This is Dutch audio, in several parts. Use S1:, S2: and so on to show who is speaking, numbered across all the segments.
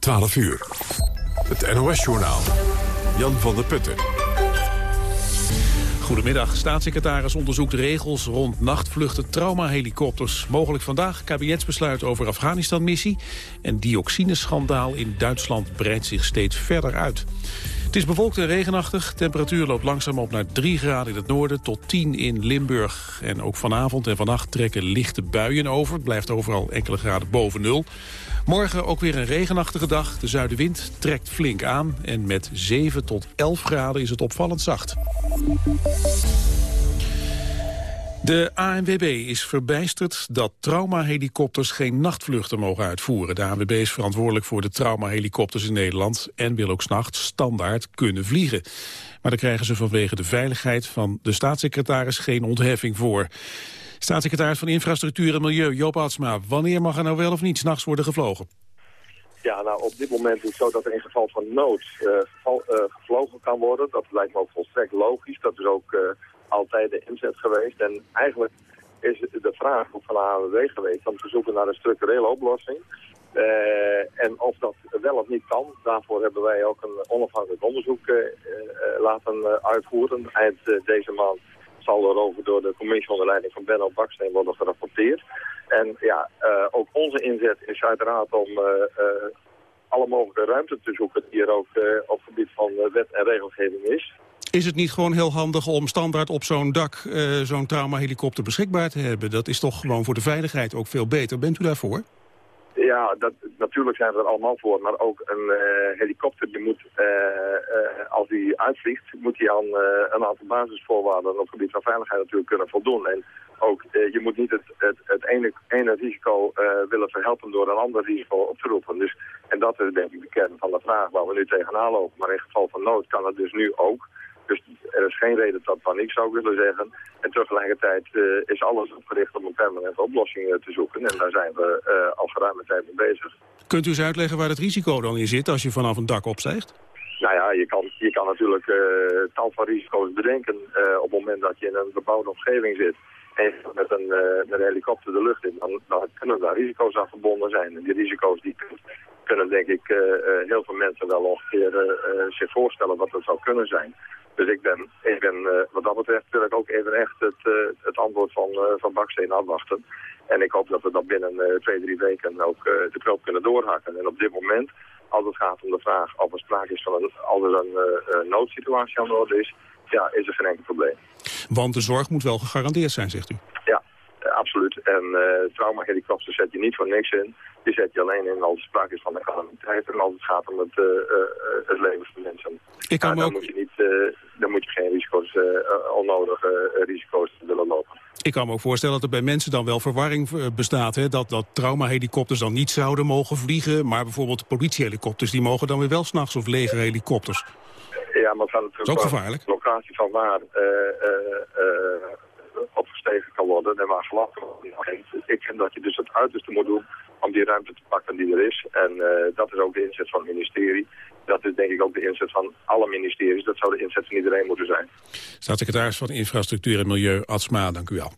S1: 12 uur. Het NOS-journaal. Jan van der Putten.
S2: Goedemiddag. Staatssecretaris onderzoekt regels rond nachtvluchten traumahelikopters. Mogelijk vandaag kabinetsbesluit over Afghanistan-missie. En dioxineschandaal in Duitsland breidt zich steeds verder uit. Het is bewolkt en regenachtig. Temperatuur loopt langzaam op naar 3 graden in het noorden tot 10 in Limburg. En ook vanavond en vannacht trekken lichte buien over. Het blijft overal enkele graden boven nul. Morgen ook weer een regenachtige dag. De zuidenwind trekt flink aan en met 7 tot 11 graden is het opvallend zacht. De ANWB is verbijsterd dat traumahelikopters geen nachtvluchten mogen uitvoeren. De ANWB is verantwoordelijk voor de traumahelikopters in Nederland... en wil ook s'nachts standaard kunnen vliegen. Maar daar krijgen ze vanwege de veiligheid van de staatssecretaris geen ontheffing voor. Staatssecretaris van Infrastructuur en Milieu, Joop Atsma. Wanneer mag er nou wel of niet s'nachts worden gevlogen?
S3: Ja, nou op dit moment is het zo dat er in geval van nood uh, gevlogen kan worden. Dat lijkt me ook volstrekt logisch. Dat is ook uh, altijd de inzet geweest. En eigenlijk is de vraag van de ANWB geweest om te zoeken naar een structurele oplossing. en of dat wel of niet kan, daarvoor hebben wij ook een onafhankelijk onderzoek laten uitvoeren. Eind deze maand zal erover door de commissie onder leiding van Benno Baksteen worden gerapporteerd. En ja, ook onze inzet is uiteraard om alle mogelijke ruimte te zoeken die er ook op het gebied van wet en regelgeving is.
S2: Is het niet gewoon heel handig om standaard op zo'n dak zo'n traumahelikopter beschikbaar te hebben? Dat is toch gewoon voor de veiligheid ook veel beter. Bent u daarvoor?
S3: Ja, dat, natuurlijk zijn we er allemaal voor. Maar ook een uh, helikopter, die moet, uh, als die uitvliegt, moet hij aan een aantal basisvoorwaarden op het gebied van veiligheid natuurlijk kunnen voldoen. En ook, je moet niet het, het, het ene, ene risico willen verhelpen door een ander risico op te roepen. Dus, en dat is denk ik de kern van de vraag waar we nu tegenaan lopen. Maar in geval van nood kan het dus nu ook. Dus er is geen reden tot paniek, zou ik willen zeggen. En tegelijkertijd uh, is alles opgericht om een permanente oplossing uh, te zoeken. En daar zijn we uh, al geruime tijd mee bezig.
S2: Kunt u eens uitleggen waar het risico dan in zit als je vanaf een dak opstijgt?
S3: Nou ja, je kan, je kan natuurlijk tal van risico's bedenken op het moment dat je in een bebouwde omgeving zit. En je met een, met een helikopter de lucht in, dan, dan kunnen daar risico's aan verbonden zijn. En die risico's die kunnen denk ik heel veel mensen wel ongeveer zich voorstellen wat dat zou kunnen zijn. Dus ik ben, ik ben uh, wat dat betreft wil ik ook even echt het, uh, het antwoord van, uh, van Baksteen afwachten. En ik hoop dat we dat binnen twee, drie weken ook de knoop kunnen doorhakken. En op dit moment, als het gaat om de vraag of er sprake is van een, als er een noodsituatie aan de orde is, ja, is er geen enkel probleem.
S2: Want de zorg moet wel gegarandeerd zijn, zegt u?
S3: Ja, absoluut. En uh, traumahelikopters zet je niet voor niks in. Die zet je alleen in als er sprake is van een calamiteit en als het gaat om het, uh, het leven van mensen.
S2: Ik kan
S3: dan,
S2: ook...
S3: moet je niet, dan moet je geen risico's, onnodige risico's willen lopen.
S2: Ik kan me ook voorstellen dat er bij mensen dan wel verwarring bestaat. Hè? Dat, dat traumahelikopters dan niet zouden mogen vliegen. Maar bijvoorbeeld politiehelikopters die mogen dan weer wel s'nachts of legerhelikopters.
S3: Ja, maar van het
S2: is ook gevaarlijk.
S3: locatie van waar opgestegen kan worden en waar geland kan worden. Ik vind dat je dus het uiterste moet doen om die ruimte te pakken die er is. En uh, dat is ook de inzet van het ministerie. Dat is denk ik ook de inzet van alle ministeries. Dat zou de inzet van iedereen moeten zijn.
S2: Staatssecretaris van Infrastructuur en Milieu, Atsma, dank u wel.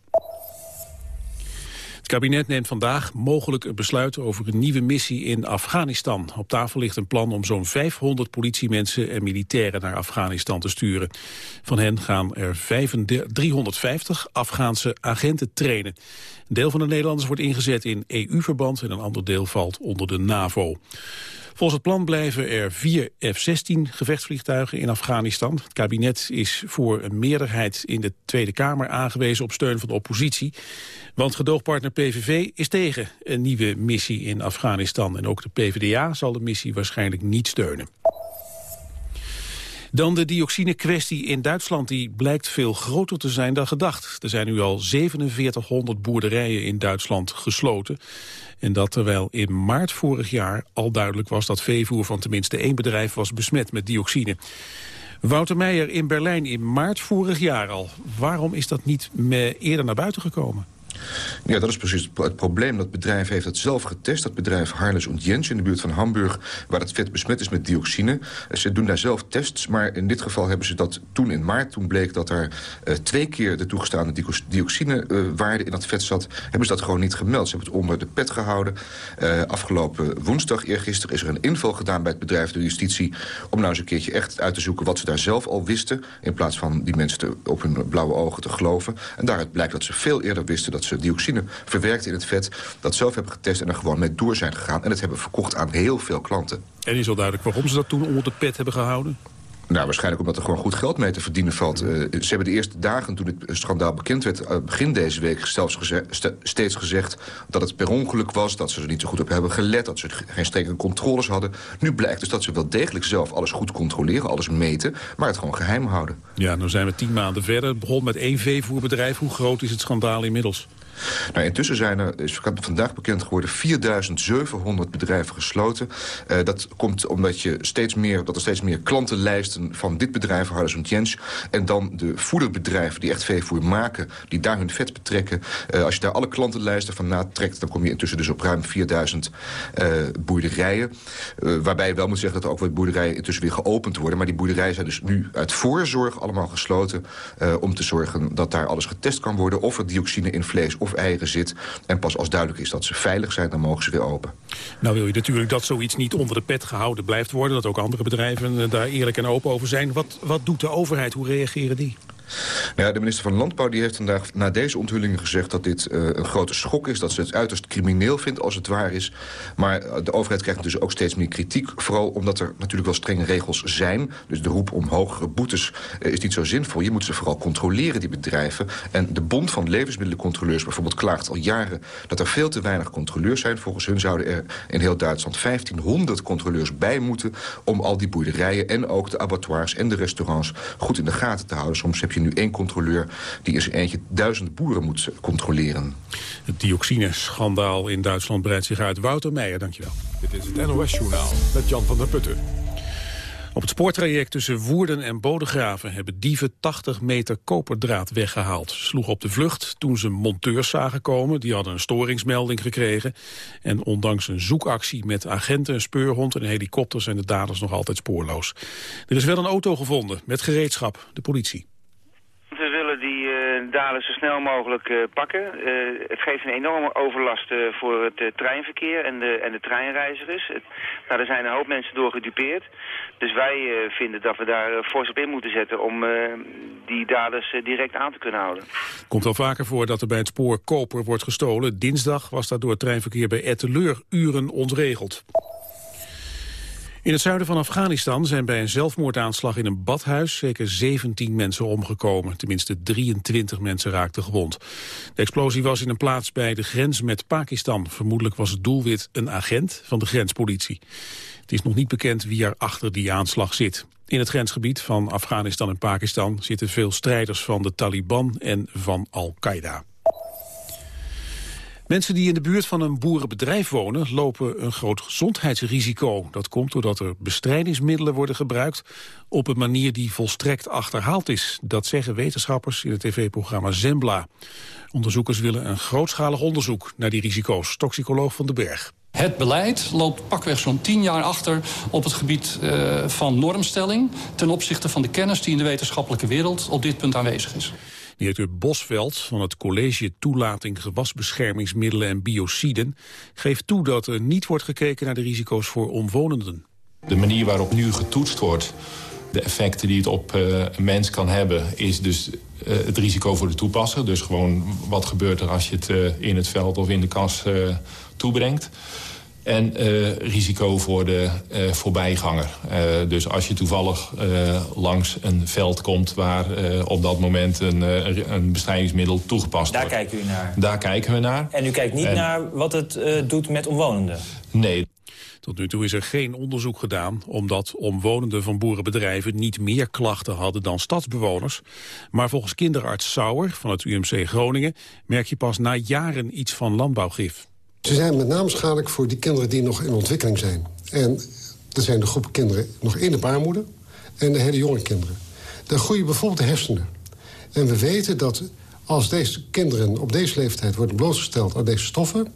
S2: Kabinet neemt vandaag mogelijk een besluit over een nieuwe missie in Afghanistan. Op tafel ligt een plan om zo'n 500 politiemensen en militairen naar Afghanistan te sturen. Van hen gaan er 350 Afghaanse agenten trainen. Een deel van de Nederlanders wordt ingezet in EU-verband en een ander deel valt onder de NAVO. Volgens het plan blijven er vier F-16 gevechtsvliegtuigen in Afghanistan. Het kabinet is voor een meerderheid in de Tweede Kamer aangewezen op steun van de oppositie. Want gedoogpartner PVV is tegen een nieuwe missie in Afghanistan. En ook de PvdA zal de missie waarschijnlijk niet steunen. Dan de dioxine-kwestie in Duitsland. Die blijkt veel groter te zijn dan gedacht. Er zijn nu al 4700 boerderijen in Duitsland gesloten. En dat terwijl in maart vorig jaar al duidelijk was... dat veevoer van tenminste één bedrijf was besmet met dioxine. Wouter Meijer in Berlijn in maart vorig jaar al. Waarom is dat niet eerder naar buiten gekomen?
S4: Ja, dat is precies het probleem. Dat bedrijf heeft het zelf getest. Dat bedrijf Harles und Jens in de buurt van Hamburg... waar het vet besmet is met dioxine. Ze doen daar zelf tests, maar in dit geval hebben ze dat toen in maart... toen bleek dat er uh, twee keer de toegestaande dioxinewaarde uh, in dat vet zat... hebben ze dat gewoon niet gemeld. Ze hebben het onder de pet gehouden. Uh, afgelopen woensdag, eergisteren, is er een inval gedaan bij het bedrijf door justitie... om nou eens een keertje echt uit te zoeken wat ze daar zelf al wisten... in plaats van die mensen te, op hun blauwe ogen te geloven. En daaruit blijkt dat ze veel eerder wisten dat ze dioxine verwerkt in het vet... dat zelf hebben getest en er gewoon mee door zijn gegaan. En het hebben verkocht aan heel veel klanten.
S2: En is al duidelijk waarom ze dat toen onder de pet hebben gehouden?
S4: Nou, waarschijnlijk omdat er gewoon goed geld mee te verdienen valt. Uh, ze hebben de eerste dagen toen het schandaal bekend werd... Uh, begin deze week zelfs steeds gezegd dat het per ongeluk was... dat ze er niet zo goed op hebben gelet, dat ze geen strenge controles hadden. Nu blijkt dus dat ze wel degelijk zelf alles goed controleren, alles meten... maar het gewoon geheim houden.
S2: Ja, nu zijn we tien maanden verder. Het begon met één veevoerbedrijf. Hoe groot is het schandaal inmiddels?
S4: Nou, intussen zijn er, is vandaag bekend geworden, 4700 bedrijven gesloten. Uh, dat komt omdat, je steeds meer, dat er steeds meer klantenlijsten van dit bedrijf, Harris Jens... en dan de voederbedrijven die echt veevoer maken, die daar hun vet betrekken. Uh, als je daar alle klantenlijsten van natrekt, dan kom je intussen dus op ruim 4000 uh, boerderijen. waarbij je wel moet zeggen dat er ook wat boerderijen intussen weer geopend worden. Maar die boerderijen zijn dus nu uit voorzorg allemaal gesloten... om te zorgen dat daar alles getest kan worden... of er dioxine in vlees of eieren zit. En pas als duidelijk is dat ze veilig zijn, dan mogen ze weer open.
S2: Nou wil je natuurlijk dat zoiets niet onder de pet gehouden blijft worden. Dat ook andere bedrijven daar eerlijk en open over zijn. Wat, wat doet de overheid? Hoe reageren die?
S4: Nou ja, de minister van Landbouw die heeft vandaag na deze onthullingen gezegd... dat dit uh, een grote schok is, dat ze het uiterst crimineel vindt als het waar is. Maar eh, de overheid krijgt dus ook steeds meer kritiek. Vooral omdat er natuurlijk wel strenge regels zijn. Dus de roep om hogere boetes uh, is niet zo zinvol. Je moet ze vooral controleren, die bedrijven. En de Bond van Levensmiddelencontroleurs bijvoorbeeld klaagt al jaren... dat er veel te weinig controleurs zijn. Volgens hun zouden er in heel Duitsland 1500 controleurs bij moeten... om al die boerderijen en ook de abattoirs en de restaurants goed in de gaten te houden. Soms heb je nu één controleur die in zijn eentje duizend boeren moet controleren.
S2: Het dioxineschandaal in Duitsland breidt zich uit. Wouter Meijer, dankjewel.
S1: Dit is het NOS-journaal met Jan van der Putten.
S2: Op het spoortraject tussen Woerden en Bodegraven hebben dieven 80 meter koperdraad weggehaald. Ze sloegen op de vlucht toen ze monteurs zagen komen. Die hadden een storingsmelding gekregen. En ondanks een zoekactie met agenten, een speurhond en een helikopter zijn de daders nog altijd spoorloos. Er is wel een auto gevonden met gereedschap, de politie
S5: daders zo snel mogelijk uh, pakken. Uh, het geeft een enorme overlast uh, voor het treinverkeer en de, en de treinreizigers. Nou, er zijn een hoop mensen door gedupeerd. Dus wij vinden dat we daar fors op in moeten zetten om die daders direct aan te kunnen houden.
S2: Komt wel vaker voor dat er bij het spoor koper wordt gestolen. Dinsdag was dat door het treinverkeer bij Etteleur uren ontregeld. In het zuiden van Afghanistan zijn bij een zelfmoordaanslag in een badhuis zeker 17 mensen omgekomen. Tenminste 23 mensen raakten gewond. De explosie was in een plaats bij de grens met Pakistan. Vermoedelijk was het doelwit een agent van de grenspolitie. Het is nog niet bekend wie er achter die aanslag zit. In het grensgebied van Afghanistan en Pakistan zitten veel strijders van de Taliban en van Al-Qaeda. Mensen die in de buurt van een boerenbedrijf wonen... lopen een groot gezondheidsrisico. Dat komt doordat er bestrijdingsmiddelen worden gebruikt... op een manier die volstrekt achterhaald is. Dat zeggen wetenschappers in het tv-programma Zembla. Onderzoekers willen een grootschalig onderzoek naar die risico's. Toxicoloog van den Berg.
S6: Het beleid loopt pakweg zo'n tien jaar achter op het gebied uh, van normstelling... ten opzichte van de kennis die in de wetenschappelijke wereld op dit punt aanwezig is.
S2: Directeur Bosveld van het College Toelating Gewasbeschermingsmiddelen en Biociden geeft toe dat er niet wordt gekeken naar de risico's voor omwonenden.
S7: De manier waarop nu getoetst wordt, de effecten die het op uh, een mens kan hebben, is dus uh, het risico voor de toepasser. Dus gewoon wat gebeurt er als je het uh, in het veld of in de kas toebrengt. En uh, risico voor de uh, voorbijganger. Uh, dus als je toevallig langs een veld komt... waar op dat moment een, een bestrijdingsmiddel toegepast
S8: Daar
S7: wordt.
S8: Daar kijken u naar?
S7: Daar kijken we naar.
S8: En u kijkt niet en... naar wat het doet met omwonenden?
S7: Nee.
S2: Tot nu toe is er geen onderzoek gedaan... omdat omwonenden van boerenbedrijven niet meer klachten hadden dan stadsbewoners. Maar volgens kinderarts Sauer van het UMC Groningen... merk je pas na jaren iets van landbouwgif.
S9: Ze zijn met name schadelijk voor die kinderen die nog in ontwikkeling zijn. En er zijn de groepen kinderen nog in de baarmoeder en de hele jonge kinderen. Daar groeien bijvoorbeeld de hersenen. En we weten dat als deze kinderen op deze leeftijd worden blootgesteld aan deze stoffen...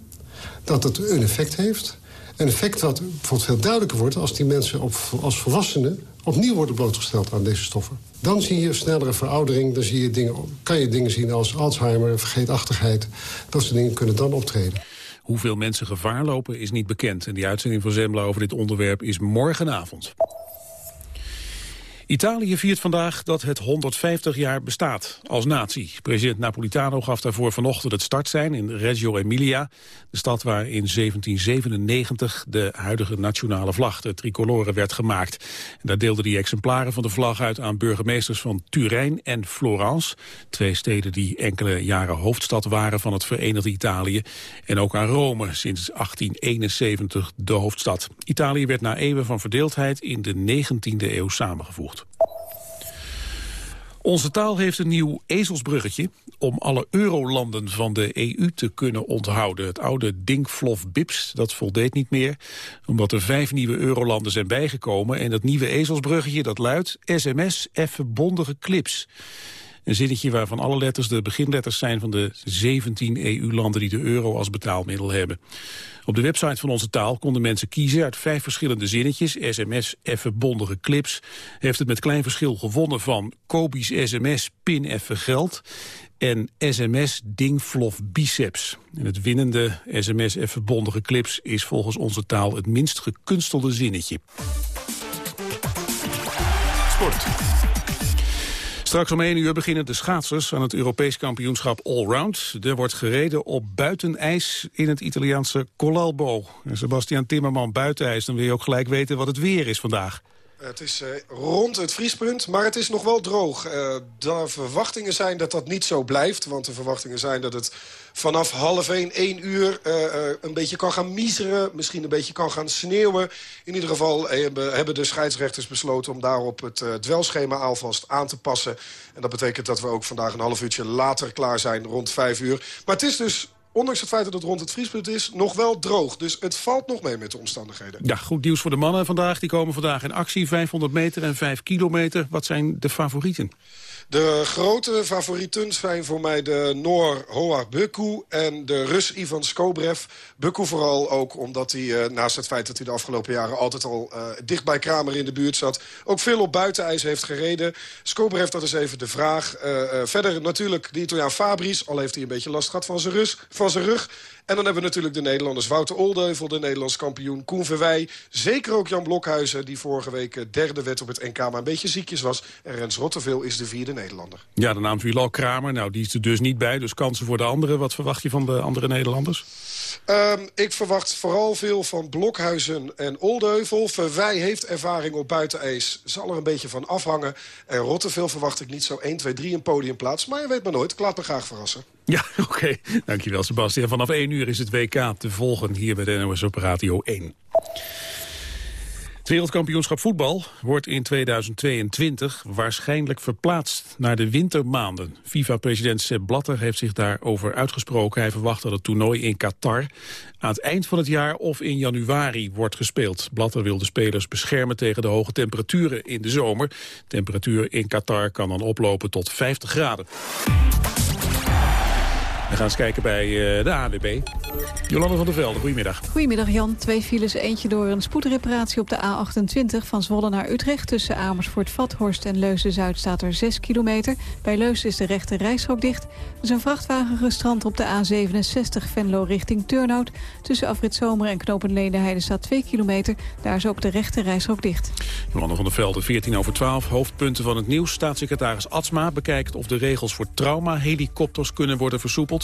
S9: dat het een effect heeft. Een effect wat bijvoorbeeld veel duidelijker wordt... als die mensen op, als volwassenen opnieuw worden blootgesteld aan deze stoffen. Dan zie je snellere veroudering. Dan zie je dingen, kan je dingen zien als Alzheimer, vergeetachtigheid. Dat soort dingen kunnen dan optreden.
S2: Hoeveel mensen gevaar lopen is niet bekend. En die uitzending van Zembla over dit onderwerp is morgenavond. Italië viert vandaag dat het 150 jaar bestaat als natie. President Napolitano gaf daarvoor vanochtend het startsein in Reggio Emilia. De stad waar in 1797 de huidige nationale vlag, de tricolore, werd gemaakt. Daar deelde hij exemplaren van de vlag uit aan burgemeesters van Turijn en Florence. Twee steden die enkele jaren hoofdstad waren van het Verenigde Italië. En ook aan Rome, sinds 1871 de hoofdstad. Italië werd na eeuwen van verdeeldheid in de 19e eeuw samengevoegd. Onze taal heeft een nieuw ezelsbruggetje om alle eurolanden van de EU te kunnen onthouden. Het oude Dinkflof Bips, dat voldeed niet meer, omdat er vijf nieuwe eurolanden zijn bijgekomen. En dat nieuwe ezelsbruggetje, dat luidt sms even bondige clips. Een zinnetje waarvan alle letters de beginletters zijn van de 17 EU-landen die de euro als betaalmiddel hebben. Op de website van Onze Taal konden mensen kiezen uit vijf verschillende zinnetjes. SMS, even bondige clips. Heeft het met klein verschil gewonnen van Kobi's sms, pin even geld. En sms dingflof biceps. En het winnende sms even bondige clips is volgens Onze Taal het minst gekunstelde zinnetje. Sport. Straks om 1 uur beginnen de schaatsers aan het Europees kampioenschap Allround. Er wordt gereden op buitenijs in het Italiaanse Colalbo. En Sebastian Timmerman buitenijs, dan wil je ook gelijk weten wat het weer is vandaag.
S10: Het is uh, rond het vriespunt, maar het is nog wel droog. Uh, de verwachtingen zijn dat dat niet zo blijft. Want de verwachtingen zijn dat het vanaf half 1, 1 uur... Uh, een beetje kan gaan miseren, misschien een beetje kan gaan sneeuwen. In ieder geval hebben de scheidsrechters besloten... om daarop het dwelschema alvast aan te passen. En dat betekent dat we ook vandaag een half uurtje later klaar zijn, rond 5 uur. Maar het is dus ondanks het feit dat het rond het vriespunt is, nog wel droog. Dus het valt nog mee met de omstandigheden.
S2: Ja, goed nieuws voor de mannen vandaag. Die komen vandaag in actie. 500 meter en 5 kilometer. Wat zijn de favorieten?
S10: De grote favorieten zijn voor mij de Noor Hoa Bukku en de Rus Ivan Skobrev. Bukku vooral ook omdat hij, uh, naast het feit dat hij de afgelopen jaren altijd al uh, dicht bij Kramer in de buurt zat, ook veel op buitenijs heeft gereden. Skobrev, dat is even de vraag. Uh, verder natuurlijk de Italiaan Fabris, al heeft hij een beetje last gehad van zijn, van zijn rug. En dan hebben we natuurlijk de Nederlanders Wouter Oldeuvel, de Nederlands kampioen Koen Verwij. Zeker ook Jan Blokhuizen, die vorige week derde werd op het NK, maar een beetje ziekjes was. En Rens Rotteveel is de vierde Nederlander.
S2: Ja, de naam viel al Kramer. Nou, die is er dus niet bij, dus kansen voor de anderen. Wat verwacht je van de andere Nederlanders?
S10: Um, ik verwacht vooral veel van Blokhuizen en Oldeuvel. Verwij heeft ervaring op buitenijs. Zal er een beetje van afhangen. En Rotteveel verwacht ik niet zo 1, 2, 3 een podiumplaats. Maar je weet maar nooit. Ik laat me graag verrassen.
S2: Ja, oké. Dankjewel, Sebastian. Vanaf 1 uur is het WK te volgen hier bij de NOS op Radio 1. Het wereldkampioenschap voetbal wordt in 2022 waarschijnlijk verplaatst naar de wintermaanden. FIFA-president Sepp Blatter heeft zich daarover uitgesproken. Hij verwacht dat het toernooi in Qatar aan het eind van het jaar of in januari wordt gespeeld. Blatter wil de spelers beschermen tegen de hoge temperaturen in de zomer. Temperatuur in Qatar kan dan oplopen tot 50 graden. We gaan eens kijken bij uh, de AWB. Jolande van der Velde, goedemiddag.
S11: Goedemiddag Jan. Twee files, eentje door een spoedreparatie op de A28 van Zwolle naar Utrecht. Tussen Amersfoort, Vathorst en Leuzen-Zuid staat er 6 kilometer. Bij Leuzen is de rechte reishok dicht. Er is een vrachtwagen gestrand op de A67 Venlo richting Turnhout. Tussen Afrit Zomer en Knopen Leendeheide staat 2 kilometer. Daar is ook de rechte reishok dicht.
S2: Jolande van der Velde, 14 over 12. Hoofdpunten van het nieuws. Staatssecretaris Atsma bekijkt of de regels voor trauma-helikopters kunnen worden versoepeld.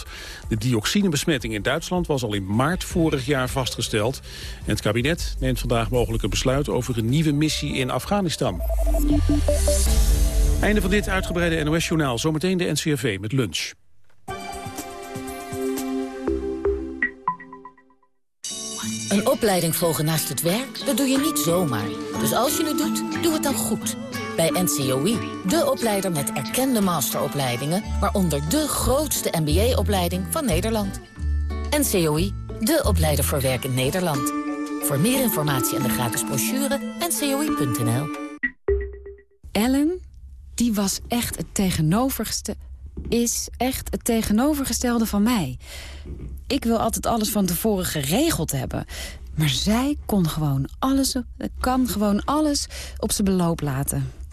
S2: De dioxinebesmetting in Duitsland was al in maart vorig jaar vastgesteld. En het kabinet neemt vandaag mogelijk een besluit over een nieuwe missie in Afghanistan. Einde van dit uitgebreide NOS-journaal. Zometeen de NCRV met lunch.
S12: Een opleiding volgen naast het werk, dat doe je niet zomaar. Dus als je het doet, doe het dan goed. Bij NCOI, de opleider met erkende masteropleidingen... waaronder de grootste MBA-opleiding van Nederland. NCOI, de opleider voor werk in Nederland. Voor meer informatie en de gratis brochure, ncoi.nl.
S13: Ellen, die was echt het tegenovergestelde is echt het tegenovergestelde van mij. Ik wil altijd alles van tevoren geregeld hebben. Maar zij kon gewoon alles, kan gewoon alles op zijn beloop laten.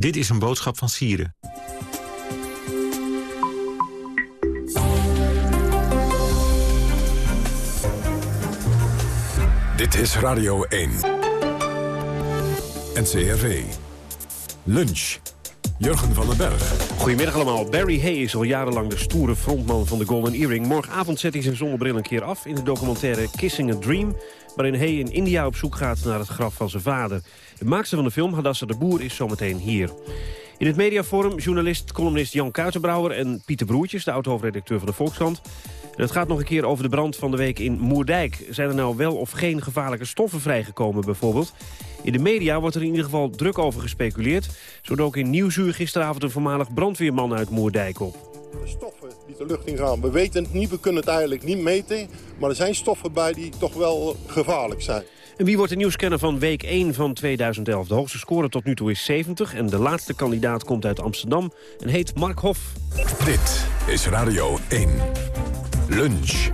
S14: Dit is een boodschap van Sieren.
S1: Dit is Radio 1. NCRV. Lunch. Jurgen van den Berg.
S15: Goedemiddag allemaal. Barry Hay is al jarenlang de stoere frontman van de Golden Earring. Morgenavond zet hij zijn zonnebril een keer af in de documentaire Kissing a Dream... waarin Hay in India op zoek gaat naar het graf van zijn vader. De maakster van de film, Hadassa de Boer, is zometeen hier. In het mediaforum journalist, columnist Jan Kuitenbrouwer en Pieter Broertjes, de oud-hoofdredacteur van de Volkskrant. Het gaat nog een keer over de brand van de week in Moerdijk. Zijn er nou wel of geen gevaarlijke stoffen vrijgekomen bijvoorbeeld? In de media wordt er in ieder geval druk over gespeculeerd. Zo ook in Nieuwsuur gisteravond een voormalig brandweerman uit Moerdijk op.
S16: De stoffen die de lucht in gaan, we weten het niet, we kunnen het eigenlijk niet meten. Maar er zijn stoffen bij die toch wel gevaarlijk zijn.
S15: En wie wordt de nieuwscanner van week 1 van 2011? De hoogste score tot nu toe is 70 en de laatste kandidaat komt uit Amsterdam en heet Mark Hof.
S1: Dit is Radio 1. Lunch.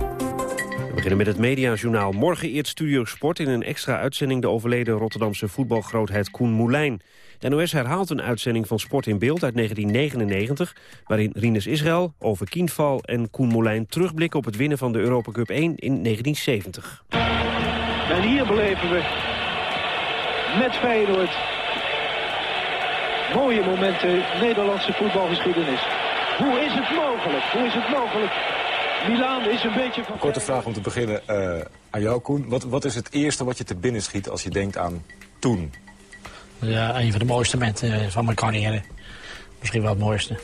S15: We beginnen met het mediajournaal. Morgen eert Studio Sport in een extra uitzending... de overleden Rotterdamse voetbalgrootheid Koen Moulijn. De NOS herhaalt een uitzending van Sport in Beeld uit 1999... waarin Rinus Israël, Over Kienval en Koen Moulijn terugblikken... op het winnen van de Europa Cup 1 in 1970.
S17: En hier beleven we met Feyenoord mooie momenten Nederlandse voetbalgeschiedenis. Hoe is het mogelijk? Hoe is het mogelijk? Milaan is een beetje van...
S18: Korte vraag om te beginnen uh, aan jou, Koen. Wat, wat is het eerste wat je te binnen schiet als je denkt aan toen?
S19: Ja, een van de mooiste momenten van mijn carrière. Misschien wel het mooiste.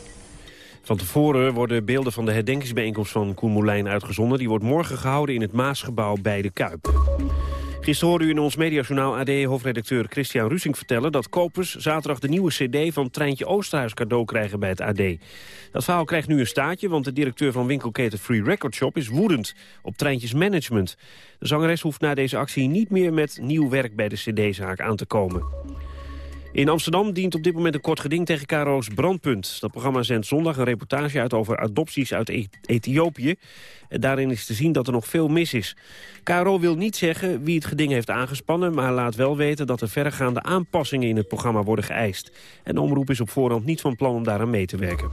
S15: Van tevoren worden beelden van de herdenkingsbijeenkomst van Koen Moulijn uitgezonden. Die wordt morgen gehouden in het Maasgebouw bij de Kuip. Gisteren hoorde u in ons mediajournaal AD-hoofdredacteur Christian Rusing vertellen... dat kopers zaterdag de nieuwe cd van Treintje Oosterhuis cadeau krijgen bij het AD. Dat verhaal krijgt nu een staatje, want de directeur van winkelketen Free Record Shop is woedend op Treintjes Management. De zangeres hoeft na deze actie niet meer met nieuw werk bij de cd-zaak aan te komen. In Amsterdam dient op dit moment een kort geding tegen Karo's Brandpunt. Dat programma zendt zondag een reportage uit over adopties uit e- Ethiopië. En daarin is te zien dat er nog veel mis is. KRO wil niet zeggen wie het geding heeft aangespannen... maar laat wel weten dat er verregaande aanpassingen in het programma worden geëist. En de omroep is op voorhand niet van plan om daaraan mee te werken.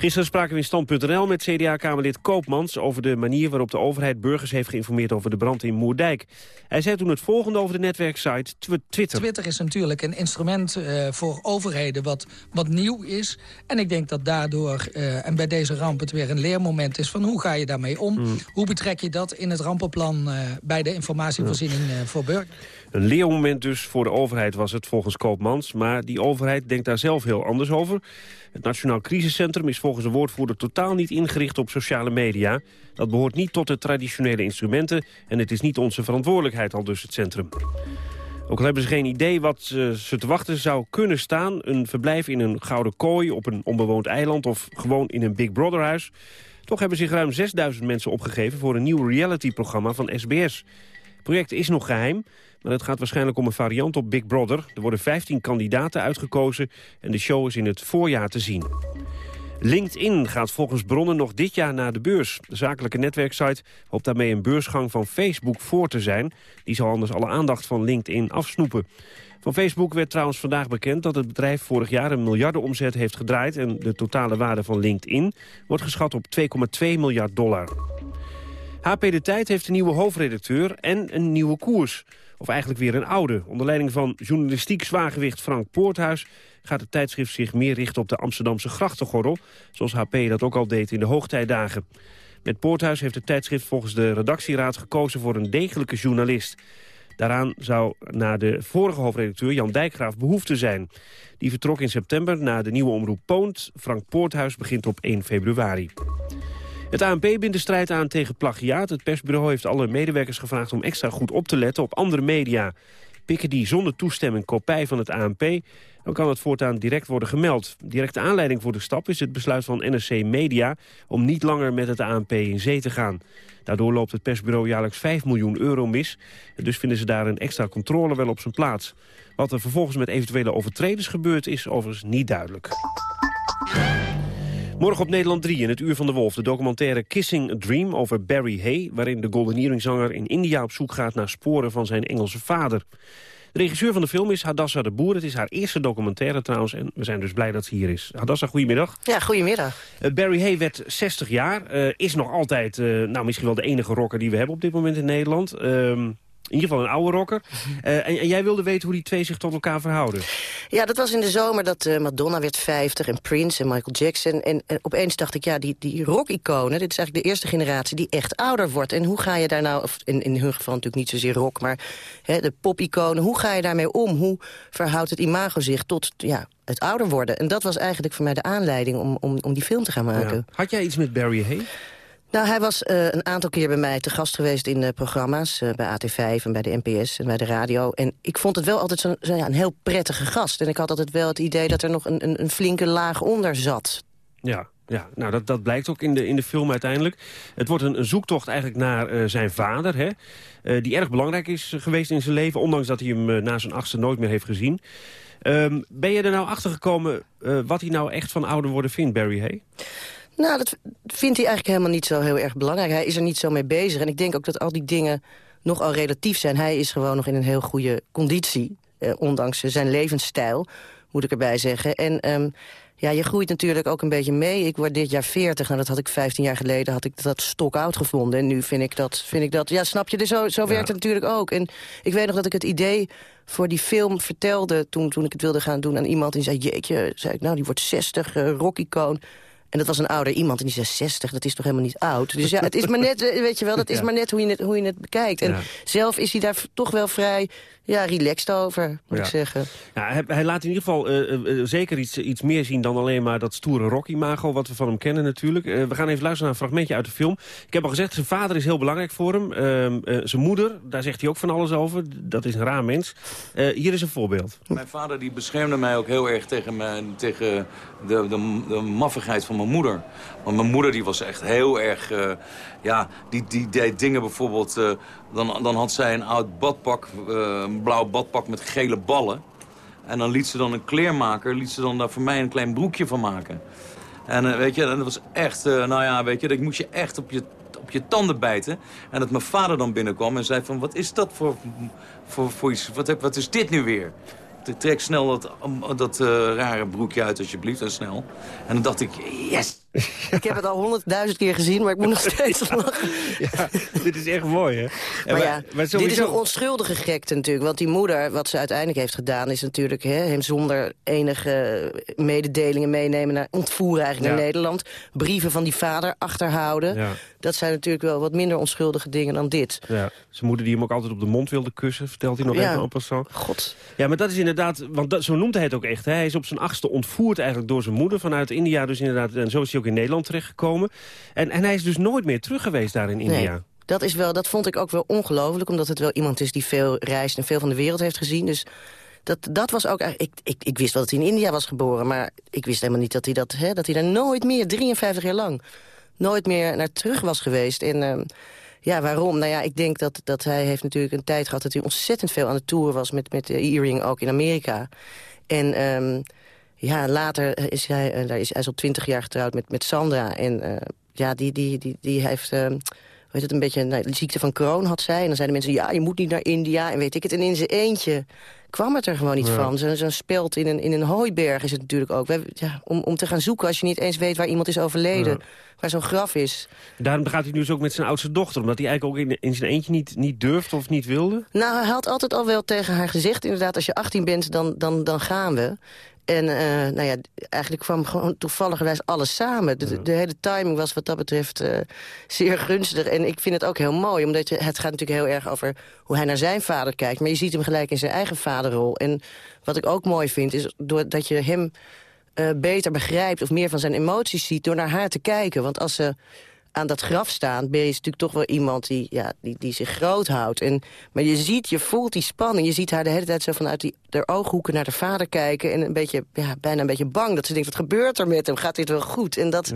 S15: Gisteren spraken we in Stand.nl met CDA-kamerlid Koopmans... over de manier waarop de overheid burgers heeft geïnformeerd over de brand in Moerdijk. Hij zei toen het volgende over de netwerksite Twitter.
S20: Twitter is natuurlijk een instrument uh, voor overheden wat, wat nieuw is. En ik denk dat daardoor, uh, en bij deze ramp, het weer een leermoment is... van hoe ga je daarmee om? Mm. Hoe betrek je dat in het rampenplan uh, bij de informatievoorziening voor burgers?
S15: Een leermoment dus voor de overheid was het volgens Koopmans. Maar die overheid denkt daar zelf heel anders over. Het Nationaal Crisiscentrum is volgens de woordvoerder totaal niet ingericht op sociale media. Dat behoort niet tot de traditionele instrumenten en het is niet onze verantwoordelijkheid al dus het centrum. Ook al hebben ze geen idee wat ze te wachten zou kunnen staan... een verblijf in een gouden kooi op een onbewoond eiland... of gewoon in een Big Brother huis... toch hebben zich ruim 6000 mensen opgegeven... voor een nieuw reality-programma van SBS. Het project is nog geheim, maar het gaat waarschijnlijk om een variant op Big Brother. Er worden 15 kandidaten uitgekozen en de show is in het voorjaar te zien. LinkedIn gaat volgens bronnen nog dit jaar naar de beurs. De zakelijke netwerksite hoopt daarmee een beursgang van Facebook voor te zijn. Die zal anders alle aandacht van LinkedIn afsnoepen. Van Facebook werd trouwens vandaag bekend dat het bedrijf vorig jaar een miljardenomzet heeft gedraaid... en de totale waarde van LinkedIn wordt geschat op 2,2 miljard dollar. HP De Tijd heeft een nieuwe hoofdredacteur en een nieuwe koers. Of eigenlijk weer een oude. Onder leiding van journalistiek zwaargewicht Frank Poorthuis... gaat het tijdschrift zich meer richten op de Amsterdamse grachtengordel... zoals HP dat ook al deed in de hoogtijdagen. Met Poorthuis heeft het tijdschrift volgens de redactieraad gekozen voor een degelijke journalist. Daaraan zou na de vorige hoofdredacteur Jan Dijkgraaf behoefte zijn. Die vertrok in september na de nieuwe omroep Poont. Frank Poorthuis begint op 1 februari. Het ANP bindt de strijd aan tegen plagiaat. Het persbureau heeft alle medewerkers gevraagd om extra goed op te letten op andere media. Pikken die zonder toestemming kopij van het ANP... dan kan het voortaan direct worden gemeld. Directe aanleiding voor de stap is het besluit van NRC Media... om niet langer met het ANP in zee te gaan. Daardoor loopt het persbureau jaarlijks 5 miljoen euro mis. Dus vinden ze daar een extra controle wel op zijn plaats. Wat er vervolgens met eventuele overtreders gebeurt is overigens niet duidelijk. Morgen op Nederland 3 in het Uur van de Wolf... de documentaire Kissing a Dream over Barry Hay... waarin de Golden Earring-zanger in India op zoek gaat... naar sporen van zijn Engelse vader. De regisseur van de film is Hadassa de Boer. Het is haar eerste documentaire trouwens en we zijn dus blij dat ze hier is. Hadassa, goedemiddag.
S21: Ja, goedemiddag.
S15: Uh, Barry Hay werd 60 jaar, uh, is nog altijd uh, nou, misschien wel de enige rocker die we hebben op dit moment in Nederland. Ehm, in ieder geval een oude rocker. Uh, en, en, jij wilde weten hoe die twee zich tot elkaar verhouden.
S21: Ja, dat was in de zomer dat uh, Madonna werd 50 en Prince en Michael Jackson. En, en opeens dacht ik, ja, die, die rock-iconen... dit is eigenlijk de eerste generatie die echt ouder wordt. En hoe ga je daar nou, of in, in hun geval natuurlijk niet zozeer rock... maar hè, de pop-iconen, hoe ga je daarmee om? Hoe verhoudt het imago zich tot ja, het ouder worden? En dat was eigenlijk voor mij de aanleiding om, om, om die film te gaan maken.
S15: Ja. Had jij iets met Barry Hay?
S21: Nou, hij was uh, een aantal keer bij mij te gast geweest in de programma's. Uh, bij AT5 en bij de NPS en bij de radio. En ik vond het wel altijd zo'n zo, ja, een heel prettige gast. En ik had altijd wel het idee dat er nog een, een, een flinke laag onder zat.
S15: Ja, ja, nou dat, dat blijkt ook in de, in de film uiteindelijk. Het wordt een, zoektocht eigenlijk naar uh, zijn vader, hè, uh, die erg belangrijk is geweest in zijn leven... ondanks dat hij hem uh, na zijn achtste nooit meer heeft gezien. Um, ben je er nou achter gekomen wat hij nou echt van ouder worden vindt, Barry Hay?
S21: Nou, dat vindt hij eigenlijk helemaal niet zo heel erg belangrijk. Hij is er niet zo mee bezig. En ik denk ook dat al die dingen nogal relatief zijn. Hij is gewoon nog in een heel goede conditie. Eh, ondanks zijn levensstijl, moet ik erbij zeggen. En um, ja, je groeit natuurlijk ook een beetje mee. Ik word dit jaar 40. Nou, dat had ik 15 jaar geleden had ik dat stok oud gevonden. En nu vind ik dat, vind ik dat ja, snap je, dus zo, zo werkt het natuurlijk ook. En ik weet nog dat ik het idee voor die film vertelde... toen, toen ik het wilde gaan doen aan iemand. En die zei, jeetje, zei ik, nou, die wordt 60, uh, rockicoon. En dat was een ouder iemand en die zei 60, dat is toch helemaal niet oud. Dus ja, het is maar net, weet je wel, dat is ja. maar net hoe je het, hoe je het bekijkt. En ja. zelf is hij daar toch wel vrij ja, relaxed over, moet
S15: ja.
S21: ik zeggen.
S15: Ja, hij, hij, laat in ieder geval uh, uh, zeker iets, iets meer zien dan alleen maar dat stoere Rocky-imago... wat we van hem kennen natuurlijk. Uh, we gaan even luisteren naar een fragmentje uit de film. Ik heb al gezegd, zijn vader is heel belangrijk voor hem. Ehm, zijn moeder, daar zegt hij ook van alles over. Dat is een raar mens. hier is een voorbeeld.
S22: Mijn vader die beschermde mij ook heel erg tegen, mijn, tegen de, de, de maffigheid van mijn moeder. Want mijn moeder die was echt heel erg... ja, die, die deed dingen bijvoorbeeld... dan, dan had zij een oud badpak, een blauw badpak met gele ballen. En dan liet ze dan een kleermaker, liet ze dan daar voor mij een klein broekje van maken. En weet je, dat was echt, nou ja, weet je, dat moest je echt op je, op je tanden bijten. En dat mijn vader dan binnenkwam en zei van, wat is dat voor, voor, voor iets, wat, wat is dit nu weer? Trek snel dat, dat uh, rare broekje uit alsjeblieft, en snel. En dan dacht ik, yes!
S21: Ik heb het al honderdduizend keer gezien, maar ik moet nog steeds lachen.
S15: Ja, dit is echt mooi, hè?
S21: Maar, maar ja, maar dit is een onschuldige gekte natuurlijk. Want die moeder, wat ze uiteindelijk heeft gedaan... is natuurlijk hè, hem zonder enige mededelingen meenemen... naar ontvoeren eigenlijk ja. naar Nederland. Brieven van die vader achterhouden. Dat zijn natuurlijk wel wat minder onschuldige dingen dan dit.
S15: Ja. Zijn moeder die hem ook altijd op de mond wilde kussen... vertelt hij nog even op persoon.
S21: God.
S15: Ja, maar dat is inderdaad... Want dat, zo noemt hij het ook echt. Hè? Hij is op zijn achtste ontvoerd eigenlijk door zijn moeder... vanuit India dus inderdaad. En zo is hij ook in Nederland terechtgekomen. En, en hij is dus nooit meer terug geweest daar in India.
S21: Nee. Dat, is wel, dat vond ik ook wel ongelooflijk, omdat het wel iemand is die veel reist en veel van de wereld heeft gezien. Dus dat, dat was ook... Ik, ik, ik wist wel dat hij in India was geboren, maar ik wist helemaal niet dat hij, dat, hè, dat hij daar nooit meer, 53 jaar lang, nooit meer naar terug was geweest. En uh, ja, waarom? Nou ja, ik denk dat, dat hij heeft natuurlijk een tijd gehad dat hij ontzettend veel aan de tour was met, met de Earring ook in Amerika. En... Um, ja, later is hij, uh, daar is, hij is al twintig jaar getrouwd met, met Sandra. En uh, ja, die, die, die, die heeft... Weet het, een beetje nou, de ziekte van Crohn had zij. En dan zeiden mensen, ja, je moet niet naar India. En weet ik het. En in zijn eentje kwam het er gewoon niet ja. van. Zo'n zo speld in een, in een hooiberg is het natuurlijk ook. We, ja, om, om te gaan zoeken als je niet eens weet waar iemand is overleden. Ja. Waar zo'n graf is.
S15: Daarom gaat hij nu dus ook met zijn oudste dochter. Omdat hij eigenlijk ook in, in zijn eentje niet, niet durft of niet wilde?
S21: Nou, hij had altijd al wel tegen haar gezegd. Inderdaad, als je 18 bent, dan, dan, dan gaan we. En uh, nou ja, eigenlijk kwam gewoon toevalligerwijs alles samen. De, hele timing was wat dat betreft uh, zeer gunstig. En ik vind het ook heel mooi, omdat je, het gaat natuurlijk heel erg over hoe hij naar zijn vader kijkt. Maar je ziet hem gelijk in zijn eigen vaderrol. En wat ik ook mooi vind, is doordat je hem uh, beter begrijpt... of meer van zijn emoties ziet, door naar haar te kijken. Want als ze aan dat graf staan... ben je natuurlijk toch wel iemand die, ja, die, die zich groot houdt. En, maar je ziet, je voelt die spanning. Je ziet haar de hele tijd zo vanuit die, de ooghoeken naar de vader kijken... en een beetje, ja, bijna een beetje bang dat ze denkt, wat gebeurt er met hem? Gaat dit wel goed? En dat,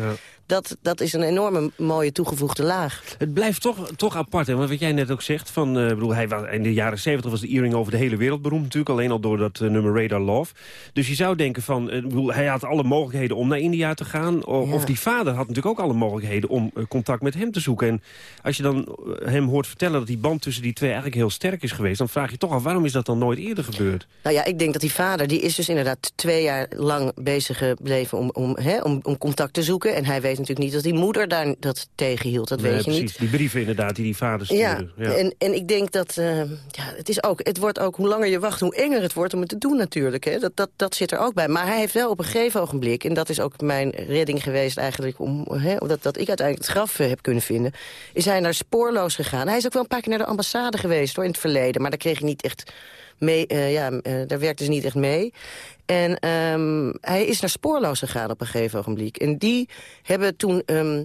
S21: dat, dat is een enorme mooie toegevoegde laag.
S15: Het blijft toch, toch apart, hè? want wat jij net ook zegt... Van, uh, bedoel, hij was, in de jaren 70 was de Earring over de hele wereld beroemd natuurlijk... alleen al door dat uh, nummer Radar Love. Dus je zou denken van, uh, bedoel, hij had alle mogelijkheden om naar India te gaan... Of,
S21: Ja.
S15: of die vader had natuurlijk ook alle mogelijkheden om contact met hem te zoeken. En als je dan hem hoort vertellen dat die band tussen die twee eigenlijk heel sterk is geweest... dan vraag je toch af, waarom is dat dan nooit eerder gebeurd?
S21: Nou ja, ik denk dat die vader, die is dus inderdaad twee jaar lang bezig gebleven om, om, hè, om, om contact te zoeken. En hij weet natuurlijk niet dat die moeder daar dat tegenhield. Dat
S15: Nee,
S21: weet je
S15: precies,
S21: niet.
S15: die brieven inderdaad die die vader
S21: Ja,
S15: stuurde.
S21: En, en ik denk dat eh, ja, het, is ook, het wordt ook, hoe langer je wacht, hoe enger het wordt om het te doen natuurlijk. Hè. Dat, dat, dat zit er ook bij. Maar hij heeft wel op een gegeven ogenblik, en dat is ook mijn redding geweest eigenlijk, om, hè, dat, dat ik uiteindelijk heb kunnen vinden, is hij naar spoorloos gegaan. Hij is ook wel een paar keer naar de ambassade geweest hoor, in het verleden, maar daar kreeg hij niet echt mee, eh, ja, eh, daar werkte ze niet echt mee. En ehm, hij is naar spoorloos gegaan op een gegeven ogenblik. En die hebben toen ehm,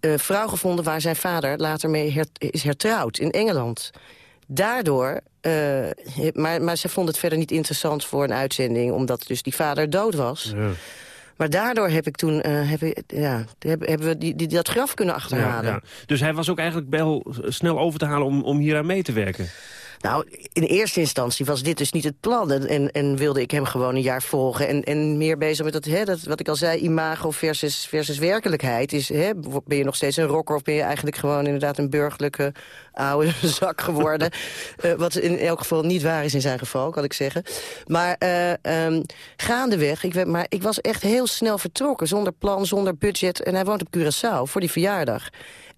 S21: een vrouw gevonden waar zijn vader later mee her- is hertrouwd in Engeland. Daardoor, eh, maar, maar ze vonden het verder niet interessant voor een uitzending... omdat dus die vader dood was. Maar daardoor heb ik toen, eh, heb ik, ja, heb- hebben we die, die, dat graf kunnen achterhalen.
S15: Ja, ja. Dus hij was ook eigenlijk wel snel over te halen om, om hier aan mee te werken.
S21: Nou, in eerste instantie was dit dus niet het plan. En, en, wilde ik hem gewoon een jaar volgen. En, en meer bezig met dat, hè, dat, wat ik al zei, imago versus, versus werkelijkheid. Is, hè, ben je nog steeds een rocker of ben je eigenlijk gewoon inderdaad een burgerlijke oude zak geworden? Eh, wat in elk geval niet waar is in zijn geval, kan ik zeggen. Maar eh ehm, gaandeweg, ik, weet- maar ik was echt heel snel vertrokken. Zonder plan, zonder budget. En hij woont op Curaçao voor die verjaardag.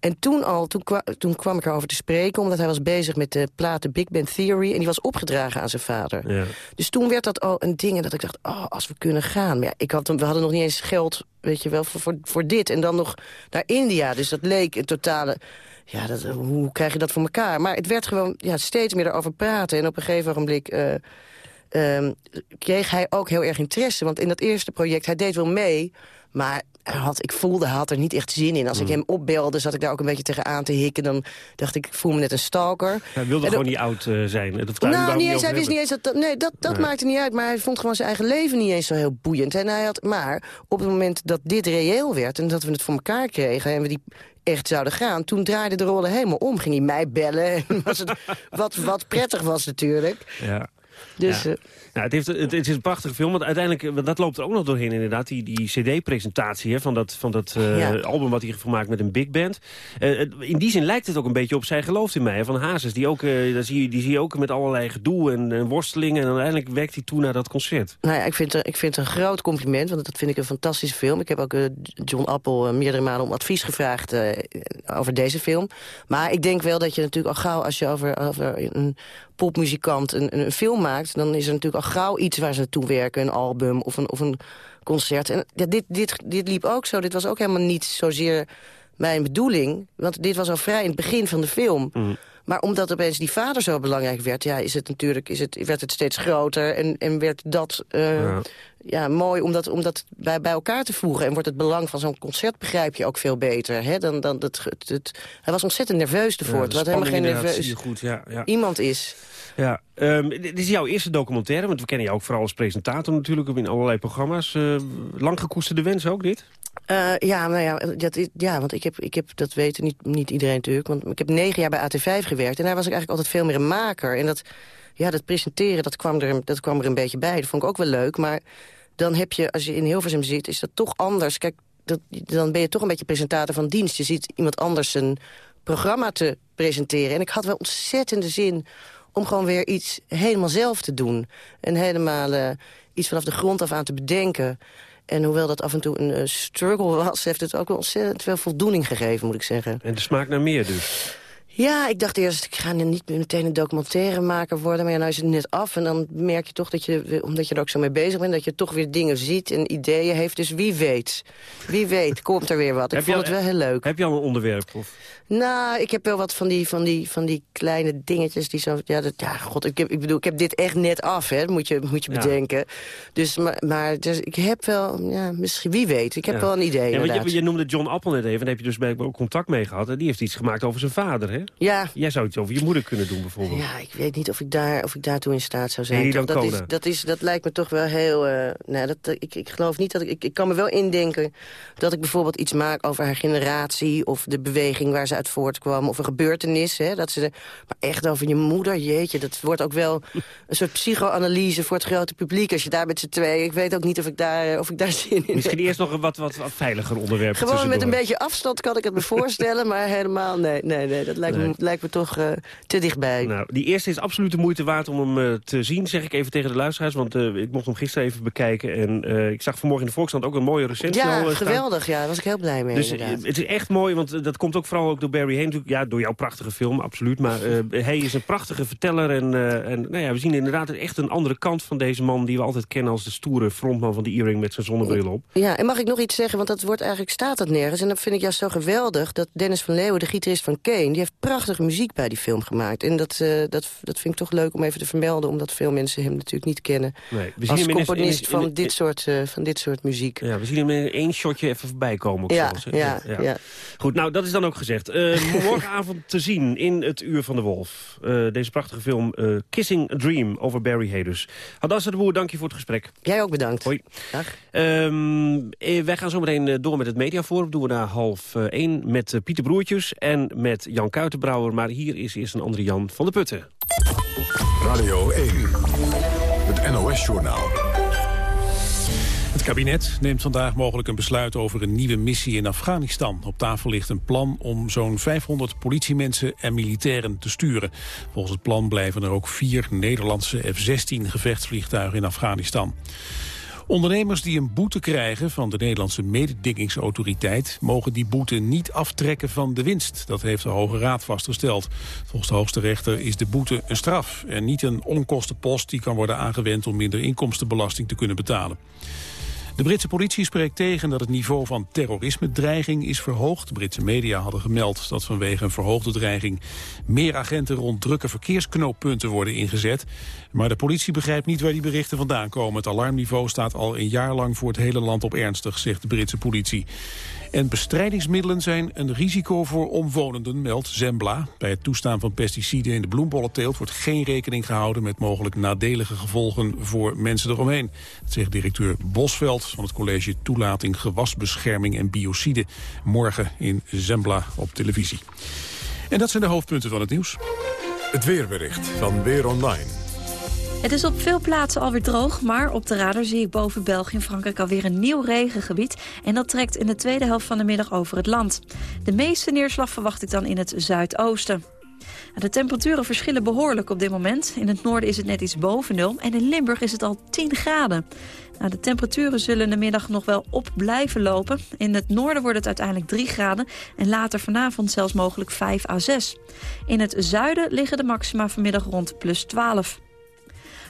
S21: En toen al, toen, kwa- toen kwam ik erover te spreken... omdat hij was bezig met de platen Big Band Theory... en die was opgedragen aan zijn vader.
S15: Ja.
S21: Dus toen werd dat al een ding en dat ik dacht... oh, als we kunnen gaan. Maar ja, ik had, we hadden nog niet eens geld weet je wel, voor, voor, voor dit. En dan nog naar India. Dus dat leek een totale... Ja, dat, hoe krijg je dat voor elkaar? Maar het werd gewoon ja, steeds meer erover praten. En op een gegeven ogenblik... eh, ehm, kreeg hij ook heel erg interesse. Want in dat eerste project, hij deed wel mee... maar had, ik voelde, hij had er niet echt zin in. Als ik
S15: Mm.
S21: hem opbelde, zat ik daar ook een beetje tegenaan te hikken. Dan dacht ik, ik voel me net een stalker.
S15: Hij wilde
S21: En
S15: gewoon
S21: dan-
S15: niet oud eh, zijn. Dat
S21: nou, niet eens, hij wist niet eens dat... dat- Nee, dat, dat
S15: Nee.
S21: maakte niet uit. Maar hij vond gewoon zijn eigen leven niet eens zo heel boeiend. En hij had, maar op het moment dat dit reëel werd... en dat we het voor elkaar kregen en we die echt zouden gaan... toen draaiden de rollen helemaal om. Ging hij mij bellen. En was het, wat, wat prettig was natuurlijk.
S15: Ja.
S21: Dus,
S15: ja.
S21: eh,
S15: Nou, het, heeft, het, het is een prachtige film, want uiteindelijk, want dat loopt er ook nog doorheen inderdaad, die, die cd-presentatie van dat, van dat eh,
S21: Ja.
S15: album wat hij heeft gemaakt met een big band. Eh, in die zin lijkt het ook een beetje op Zij gelooft in mij, van Hazes. Die, ook, eh, daar zie je, die zie je ook met allerlei gedoe en, en worstelingen en uiteindelijk werkt hij toe naar dat concert.
S21: Nou ja, ik vind, het- ik vind het een groot compliment, want dat vind ik een fantastische film. Ik heb ook John Appel meerdere malen om advies gevraagd over deze film. Maar ik denk wel dat je natuurlijk al gauw, als je over, over een popmuzikant een, een film maakt... dan is er natuurlijk al gauw iets waar ze naartoe werken, een album of een, of een concert. En ja, dit, dit, dit liep ook zo, dit was ook helemaal niet zozeer mijn bedoeling. Want dit was al vrij in het begin van de film... Maar omdat opeens die vader zo belangrijk werd... Ja, is het natuurlijk, is het, werd het steeds groter en, en werd dat eh,
S15: Ja.
S21: ja. mooi om dat, om dat bij, bij elkaar te voegen. En wordt het belang van zo'n concert begrijp je ook veel beter. Hè? Dan, dan het, het, het- hij was ontzettend nerveus ervoor.
S15: Ja,
S21: was helemaal geen nerveus
S15: goed, ja, ja.
S21: iemand is.
S15: Ja, ehm, dit is jouw eerste documentaire, want we kennen jou ook vooral als presentator natuurlijk in allerlei programma's. Eh, lang gekoesterde wens ook dit?
S21: Eh, ja, maar ja, dat, is- ja, want ik heb, ik heb, dat weten niet, niet iedereen natuurlijk. Want ik heb negen jaar bij AT5 gewerkt. En daar was ik eigenlijk altijd veel meer een maker. En dat, ja, dat presenteren, dat kwam, er, dat kwam er een beetje bij. Dat vond ik ook wel leuk. Maar dan heb je, als je in Hilversum zit, is dat toch anders. Kijk, dat, dan ben je toch een beetje presentator van dienst. Je ziet iemand anders een programma te presenteren. En ik had wel ontzettende zin om gewoon weer iets helemaal zelf te doen. En helemaal eh, iets vanaf de grond af aan te bedenken. En hoewel dat af en toe een eh, struggle was... heeft het ook wel ontzettend veel voldoening gegeven, moet ik zeggen.
S15: En de smaak naar meer dus.
S21: Ja, ik dacht eerst, ik ga niet meteen een documentairemaker worden. Maar ja, nou is het net af. En dan merk je toch dat je, omdat je er ook zo mee bezig bent... dat je toch weer dingen ziet en ideeën heeft. Dus wie weet, wie weet, komt er weer wat. Ik
S15: Heb
S21: vond het wel heel leuk.
S15: Heb je al een onderwerp? Of?
S21: Nou, ik heb wel wat van die, van die, van die kleine dingetjes die zo... Ja, dat, ja god, ik, heb, ik bedoel, ik heb dit echt net af, hè. Moet je, moet je
S15: Ja.
S21: bedenken. Dus, maar, maar dus, ik heb wel, ja, misschien, wie weet. Ik heb
S15: Ja.
S21: wel een idee,
S15: Ja, je, je noemde John Appel net even. Daar heb je dus ook contact mee gehad. En die heeft iets gemaakt over zijn vader, hè?
S21: Ja.
S15: Jij zou iets over je moeder kunnen doen, bijvoorbeeld.
S21: Ja, ik weet niet of ik, daar, of ik daartoe in staat zou zijn. Toch, dat, is, dat, is, dat lijkt me toch wel heel... eh nou, dat, eh, ik, ik geloof niet dat ik, ik... Ik kan me wel indenken dat ik bijvoorbeeld iets maak over haar generatie... of de beweging waar ze uit voortkwam, of een gebeurtenis. Hè, dat ze de, maar echt over je moeder, jeetje, dat wordt ook wel... een soort psychoanalyse voor het grote publiek als je daar met z'n tweeën... Ik weet ook niet of ik daar, of ik daar zin in
S15: Misschien eerst nog een wat, wat, veiliger onderwerp
S21: Gewoon met een beetje afstand kan ik het me voorstellen, maar helemaal nee. Nee, nee dat lijkt,
S15: Nee.
S21: Me, lijkt me toch eh, te dichtbij.
S15: Nou, die eerste is absoluut de moeite waard om hem eh, te zien, zeg ik even tegen de luisteraars. Want eh, ik mocht hem gisteren even bekijken. En ik zag vanmorgen in de Volkskrant ook een mooie recensie
S21: Ja, geweldig. Ja, daar was ik heel blij mee,
S15: Dus
S21: inderdaad.
S15: het is echt mooi, want dat komt ook vooral ook door Barry Heen. natuurlijk. Ja, door jouw prachtige film, absoluut. Maar hij is een prachtige verteller. En, en nou ja, we zien inderdaad echt een andere kant van deze man... die we altijd kennen als de stoere frontman van de E-ring met zijn zonnebril op.
S21: Ja, en mag ik nog iets zeggen? Want dat wordt eigenlijk, staat dat nergens. En dat vind ik juist zo geweldig. Dat Dennis van Leeuwen, de gitarist van Kane... die heeft prachtige muziek bij die film gemaakt. En dat, eh, dat, dat vind ik toch leuk om even te vermelden... omdat veel mensen hem natuurlijk niet kennen.
S15: Nee, we zien
S21: als componist
S15: in
S21: van, dit soort, eh, van dit soort muziek.
S15: Ja, we zien hem in één shotje even voorbij komen.
S21: Ja,
S15: zelfs,
S21: ja, ja.
S15: Goed, nou, dat is dan ook gezegd. Eh, morgenavond te zien in Het Uur van de Wolf. Deze prachtige film Kissing a Dream over Barry Hedus. Hadassa de Boer, dank je voor het gesprek.
S21: Jij ook bedankt.
S15: Hoi.
S21: Dag.
S15: Eh, wij gaan zo meteen door met het mediaforum. doen we na half één met Pieter Broertjes en met Jan Kuitenbrouwer. Maar hier is eerst een andere Jan van de Putten.
S1: Radio 1, het NOS-journaal.
S2: Het kabinet neemt vandaag mogelijk een besluit over een nieuwe missie in Afghanistan. Op tafel ligt een plan om zo'n 500 politiemensen en militairen te sturen. Volgens het plan blijven er ook vier Nederlandse F-16 gevechtsvliegtuigen in Afghanistan. Ondernemers die een boete krijgen van de Nederlandse mededingingsautoriteit... mogen die boete niet aftrekken van de winst. Dat heeft de Hoge Raad vastgesteld. Volgens de hoogste rechter is de boete een straf... en niet een onkostenpost die kan worden aangewend... om minder inkomstenbelasting te kunnen betalen. De Britse politie spreekt tegen dat het niveau van terrorisme-dreiging is verhoogd. Britse media hadden gemeld dat vanwege een verhoogde dreiging... meer agenten rond drukke verkeersknooppunten worden ingezet. Maar de politie begrijpt niet waar die berichten vandaan komen. Het alarmniveau staat al een jaar lang voor het hele land op ernstig, zegt de Britse politie. En bestrijdingsmiddelen zijn een risico voor omwonenden, meldt Zembla. Bij het toestaan van pesticiden in de bloembollenteelt wordt geen rekening gehouden met mogelijk nadelige gevolgen voor mensen eromheen. Dat zegt directeur Bosveld van het college Toelating Gewasbescherming en Biocide morgen in Zembla op televisie. En dat zijn de hoofdpunten van het nieuws.
S1: Het weerbericht van Weer Online.
S23: Het is op veel plaatsen alweer droog, maar op de radar zie ik boven België en Frankrijk alweer een nieuw regengebied. En dat trekt in de tweede helft van de middag over het land. De meeste neerslag verwacht ik dan in het zuidoosten. De temperaturen verschillen behoorlijk op dit moment. In het noorden is het net iets boven nul en in Limburg is het al 10 graden. Nou, de temperaturen zullen de middag nog wel op blijven lopen. In het noorden wordt het uiteindelijk 3 graden en later vanavond zelfs mogelijk 5 à 6. In het zuiden liggen de maxima vanmiddag rond plus 12.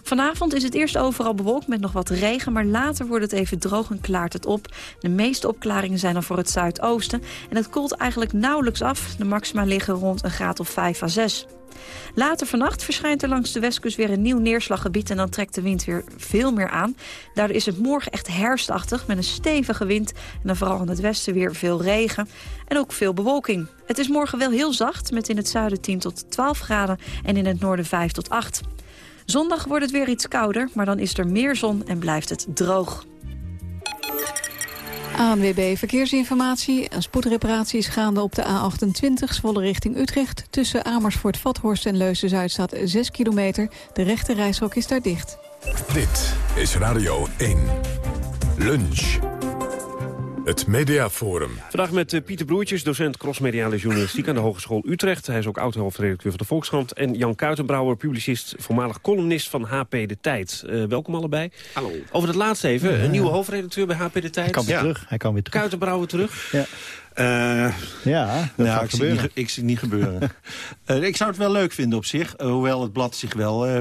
S23: Vanavond is het eerst overal bewolkt met nog wat regen... maar later wordt het even droog en klaart het op. De meeste opklaringen zijn dan voor het zuidoosten. En het koelt eigenlijk nauwelijks af. De maxima liggen rond een graad of 5 à 6. Later vannacht verschijnt er langs de westkust weer een nieuw neerslaggebied... en dan trekt de wind weer veel meer aan. Daardoor is het morgen echt herfstachtig met een stevige wind... en dan vooral in het westen weer veel regen en ook veel bewolking. Het is morgen wel heel zacht, met in het zuiden 10 tot 12 graden... en in het noorden 5 tot 8. Zondag wordt het weer iets kouder, maar dan is er meer zon en blijft het droog.
S11: ANWB Verkeersinformatie. Een spoedreparatie is gaande op de A28 Zwolle richting Utrecht. Tussen Amersfoort, Vathorst en Leusden-Zuid staat 6 kilometer. De rechte reishok is daar dicht.
S1: Dit is Radio 1. Lunch. Het Mediaforum.
S15: Vandaag met eh, Pieter Broertjes, docent crossmediale journalistiek aan de Hogeschool Utrecht. Hij is ook oud-hoofdredacteur van de Volkskrant. En Jan Kuitenbrouwer, publicist, voormalig columnist van HP De Tijd. Eh, welkom allebei.
S24: Hallo.
S15: Over het laatste even, een nieuwe hoofdredacteur bij HP De Tijd.
S24: Hij kan weer terug. Hij kan weer terug.
S15: Kuitenbrouwer terug.
S24: Ja. Ja, dat
S25: nou,
S24: gaat
S25: ik, zie niet, ik zie het niet gebeuren. Eh, ik zou het wel leuk vinden op zich. eh, hoewel het blad zich wel eh,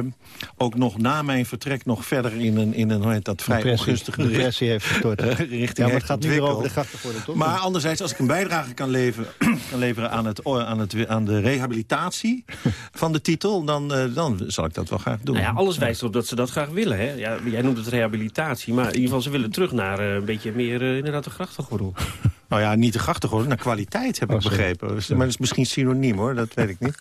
S25: ook nog na mijn vertrek... nog verder in een, in een hoe heet dat, vrij
S24: Depressie.
S25: ongunstige
S24: Depressie heeft gestort.
S25: eh, richting
S24: Ja, maar het
S25: heeft
S24: gaat nu over de grachtengordel, toch?
S25: Maar anderzijds, als ik een bijdrage kan leveren, kan leveren aan, het, aan, het, aan de rehabilitatie van de titel... Dan, eh, dan zal ik dat wel graag doen.
S15: Nou ja, alles wijst erop dat ze dat graag willen. Hè? Ja, jij noemt het rehabilitatie, maar in ieder geval ze willen terug naar eh, een beetje meer eh, inderdaad de grachtengordel.
S25: Nou ja, niet de grachtengordel, naar kwaliteit heb ik begrepen. Dus- Maar dat is misschien synoniem hoor, dat weet ik niet.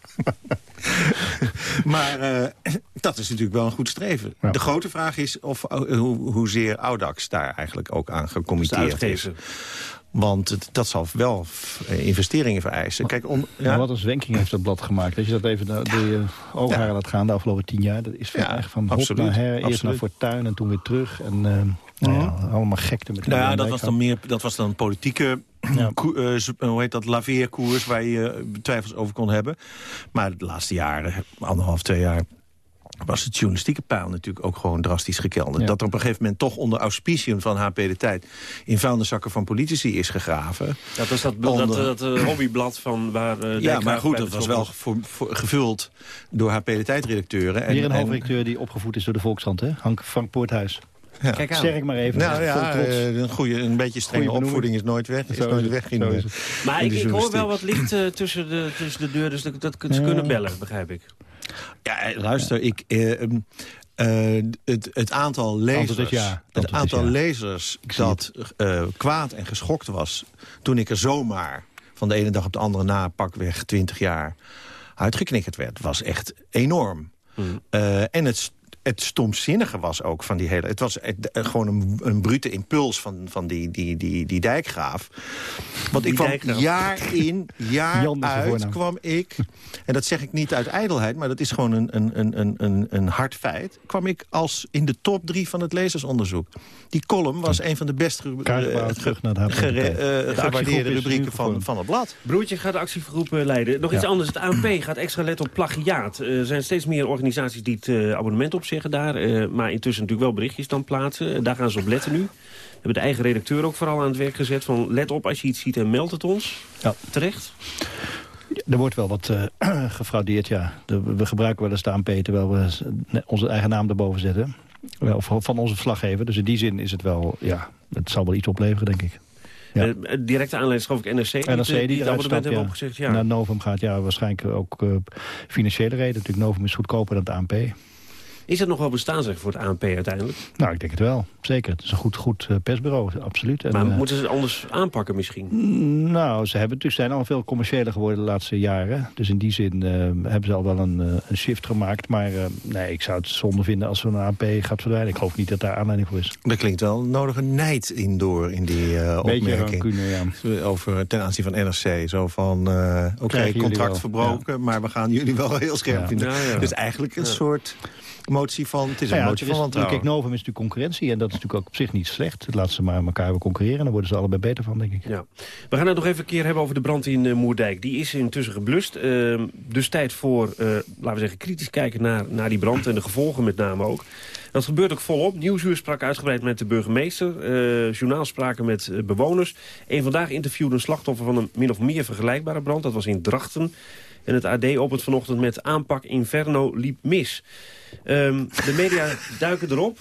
S25: maar eh, dat is natuurlijk wel een goed streven. De grote vraag is of, eh, hoe, hoezeer Audax daar eigenlijk ook aan gecommitteerd is. Want het, dat zal wel eh, investeringen vereisen. Kijk, om,
S24: Ja. wat een zwenking heeft dat blad gemaakt. Als je dat even door je oogharen laat gaan de afgelopen tien jaar. Dat is van,
S25: Ja,
S24: van hop
S25: absoluut,
S24: naar her. Eerst
S25: absoluut.
S24: naar Fortuin en toen weer terug. En eh, nou ja, allemaal gekte met
S25: Nou ja, dat was dan meer, dat was dan een politieke koe- eh, z- hoe heet dat, laveerkoers waar je eh, twijfels over kon hebben. Maar de laatste jaren, anderhalf, twee jaar, was het journalistieke pijl natuurlijk ook gewoon drastisch gekelderd. Dat er op een gegeven moment toch onder auspiciën van HP de Tijd... in vuilniszakken van politici is gegraven.
S15: Dat was dat, dat,
S25: Onder-
S15: dat, eh, hobbyblad van waar... eh,
S25: ja, maar goed, dat was wel voor, voor- gevuld door HP de Tijd-redacteuren.
S24: Weer een hoofdredacteur die opgevoed is door de Volkskrant, hè? Hank Frank Poorthuis.
S25: Ja.
S24: Kijk aan. Sterk maar even.
S25: Nou ja, eh, een, goede, een beetje strenge opvoeding is nooit weg. Is
S24: Zo
S25: nooit weg in, de-.
S15: Maar
S25: in
S15: ik, ik hoor wel wat licht eh, tussen, de, tussen de deur, dus dat, dat ze
S25: Ja.
S15: kunnen bellen, begrijp ik.
S25: Ja, eh, luister, ik, eh, ehm, eh, het, het aantal lezers,
S24: ja.
S25: het aantal
S24: ja.
S25: lezers dat eh, kwaad en geschokt was... toen ik er zomaar van de ene dag op de andere na pakweg 20 jaar uitgeknikkerd werd... was echt enorm. Eh, en het, het stomzinnige was ook van die hele... Het was eh, gewoon een, een brute impuls van, van die, die, die, die dijkgraaf. Want
S15: Die
S25: ik kwam
S15: dijkgraaf.
S25: jaar in, jaar uit,
S24: voornaam.
S25: kwam ik... en dat zeg ik niet uit ijdelheid, maar dat is gewoon een, een, een, een, een, een hard feit... kwam ik als in de top drie van het lezersonderzoek. Die column was een van de best ge, eh,
S24: terug naar de HPT.
S25: gere- eh, gewaardeerde rubrieken van, van het blad.
S15: Broertje gaat de actiegroep eh, leiden. Nog iets
S24: Ja.
S15: anders. Het ANP gaat extra letten op plagiaat. Er zijn steeds meer organisaties die het eh, abonnement opzeggen daar. eh, maar intussen natuurlijk wel berichtjes dan plaatsen. Eh, daar gaan ze op letten nu. We hebben de eigen redacteur ook vooral aan het werk gezet. Van let op als je iets ziet en meld het ons.
S24: Ja.
S15: Terecht.
S24: Er wordt wel wat eh, gefraudeerd, ja. De- we gebruiken wel eens de ANP terwijl we onze eigen naam erboven zetten. Of van onze verslaggever. Dus in die zin is het wel, ja, het zal wel iets opleveren, denk ik. Ja.
S15: Directe aanleiding is geloof ik NRC. die
S24: NRC
S15: eh,
S24: die,
S15: die het abonnement hebben opgezegd. Ja.
S24: Naar Novum gaat, ja, waarschijnlijk ook financiële reden. Natuurlijk, Novum is goedkoper dan het ANP.
S15: Is dat nog wel bestaansrecht voor het ANP uiteindelijk?
S24: Nou, ik denk het wel. Zeker. Het is een goed, goed eh, persbureau, absoluut. En,
S15: maar
S24: eh,
S15: moeten ze het anders aanpakken misschien?
S24: Nou, ze hebben natuurlijk zijn al veel commerciëler geworden de laatste jaren. Dus in die zin eh, hebben ze al wel een, een shift gemaakt. Maar eh, nee, ik zou het zonde vinden als zo'n AP gaat verdwijnen. Ik geloof niet dat daar aanleiding voor is.
S25: Er klinkt wel nodige nijd in door in die eh
S24: Beetje
S25: opmerking.
S24: rancune, ja.
S25: Over, ten aanzien van NRC. Zo van, eh oké,
S24: jullie
S25: contract verbroken... maar we gaan jullie wel heel scherp
S24: Ja.
S25: vinden.
S15: Ja, ja.
S25: Dus eigenlijk een
S15: Ja.
S25: soort motie van... Het is een
S24: Nou ja,
S25: motie
S24: het
S25: van
S24: is, kijk,
S25: wantrouwen.
S24: Novum is natuurlijk concurrentie. En dat is natuurlijk ook op zich niet slecht. Laat ze maar elkaar weer concurreren. Dan worden ze allebei beter van, denk ik.
S15: Ja. We gaan het nog even een keer hebben over de brand in eh, Moerdijk. Die is intussen geblust. Ehm, dus tijd voor, eh, laten we zeggen, kritisch kijken naar, naar die brand... en de gevolgen met name ook. Dat gebeurt ook volop. Nieuwsuur sprak uitgebreid met de burgemeester. eh journaal spraken met bewoners. En vandaag interviewde een slachtoffer van een min of meer vergelijkbare brand. Dat was in Drachten. En het AD opent vanochtend met aanpak Inferno liep mis. Ehm, de media duiken erop.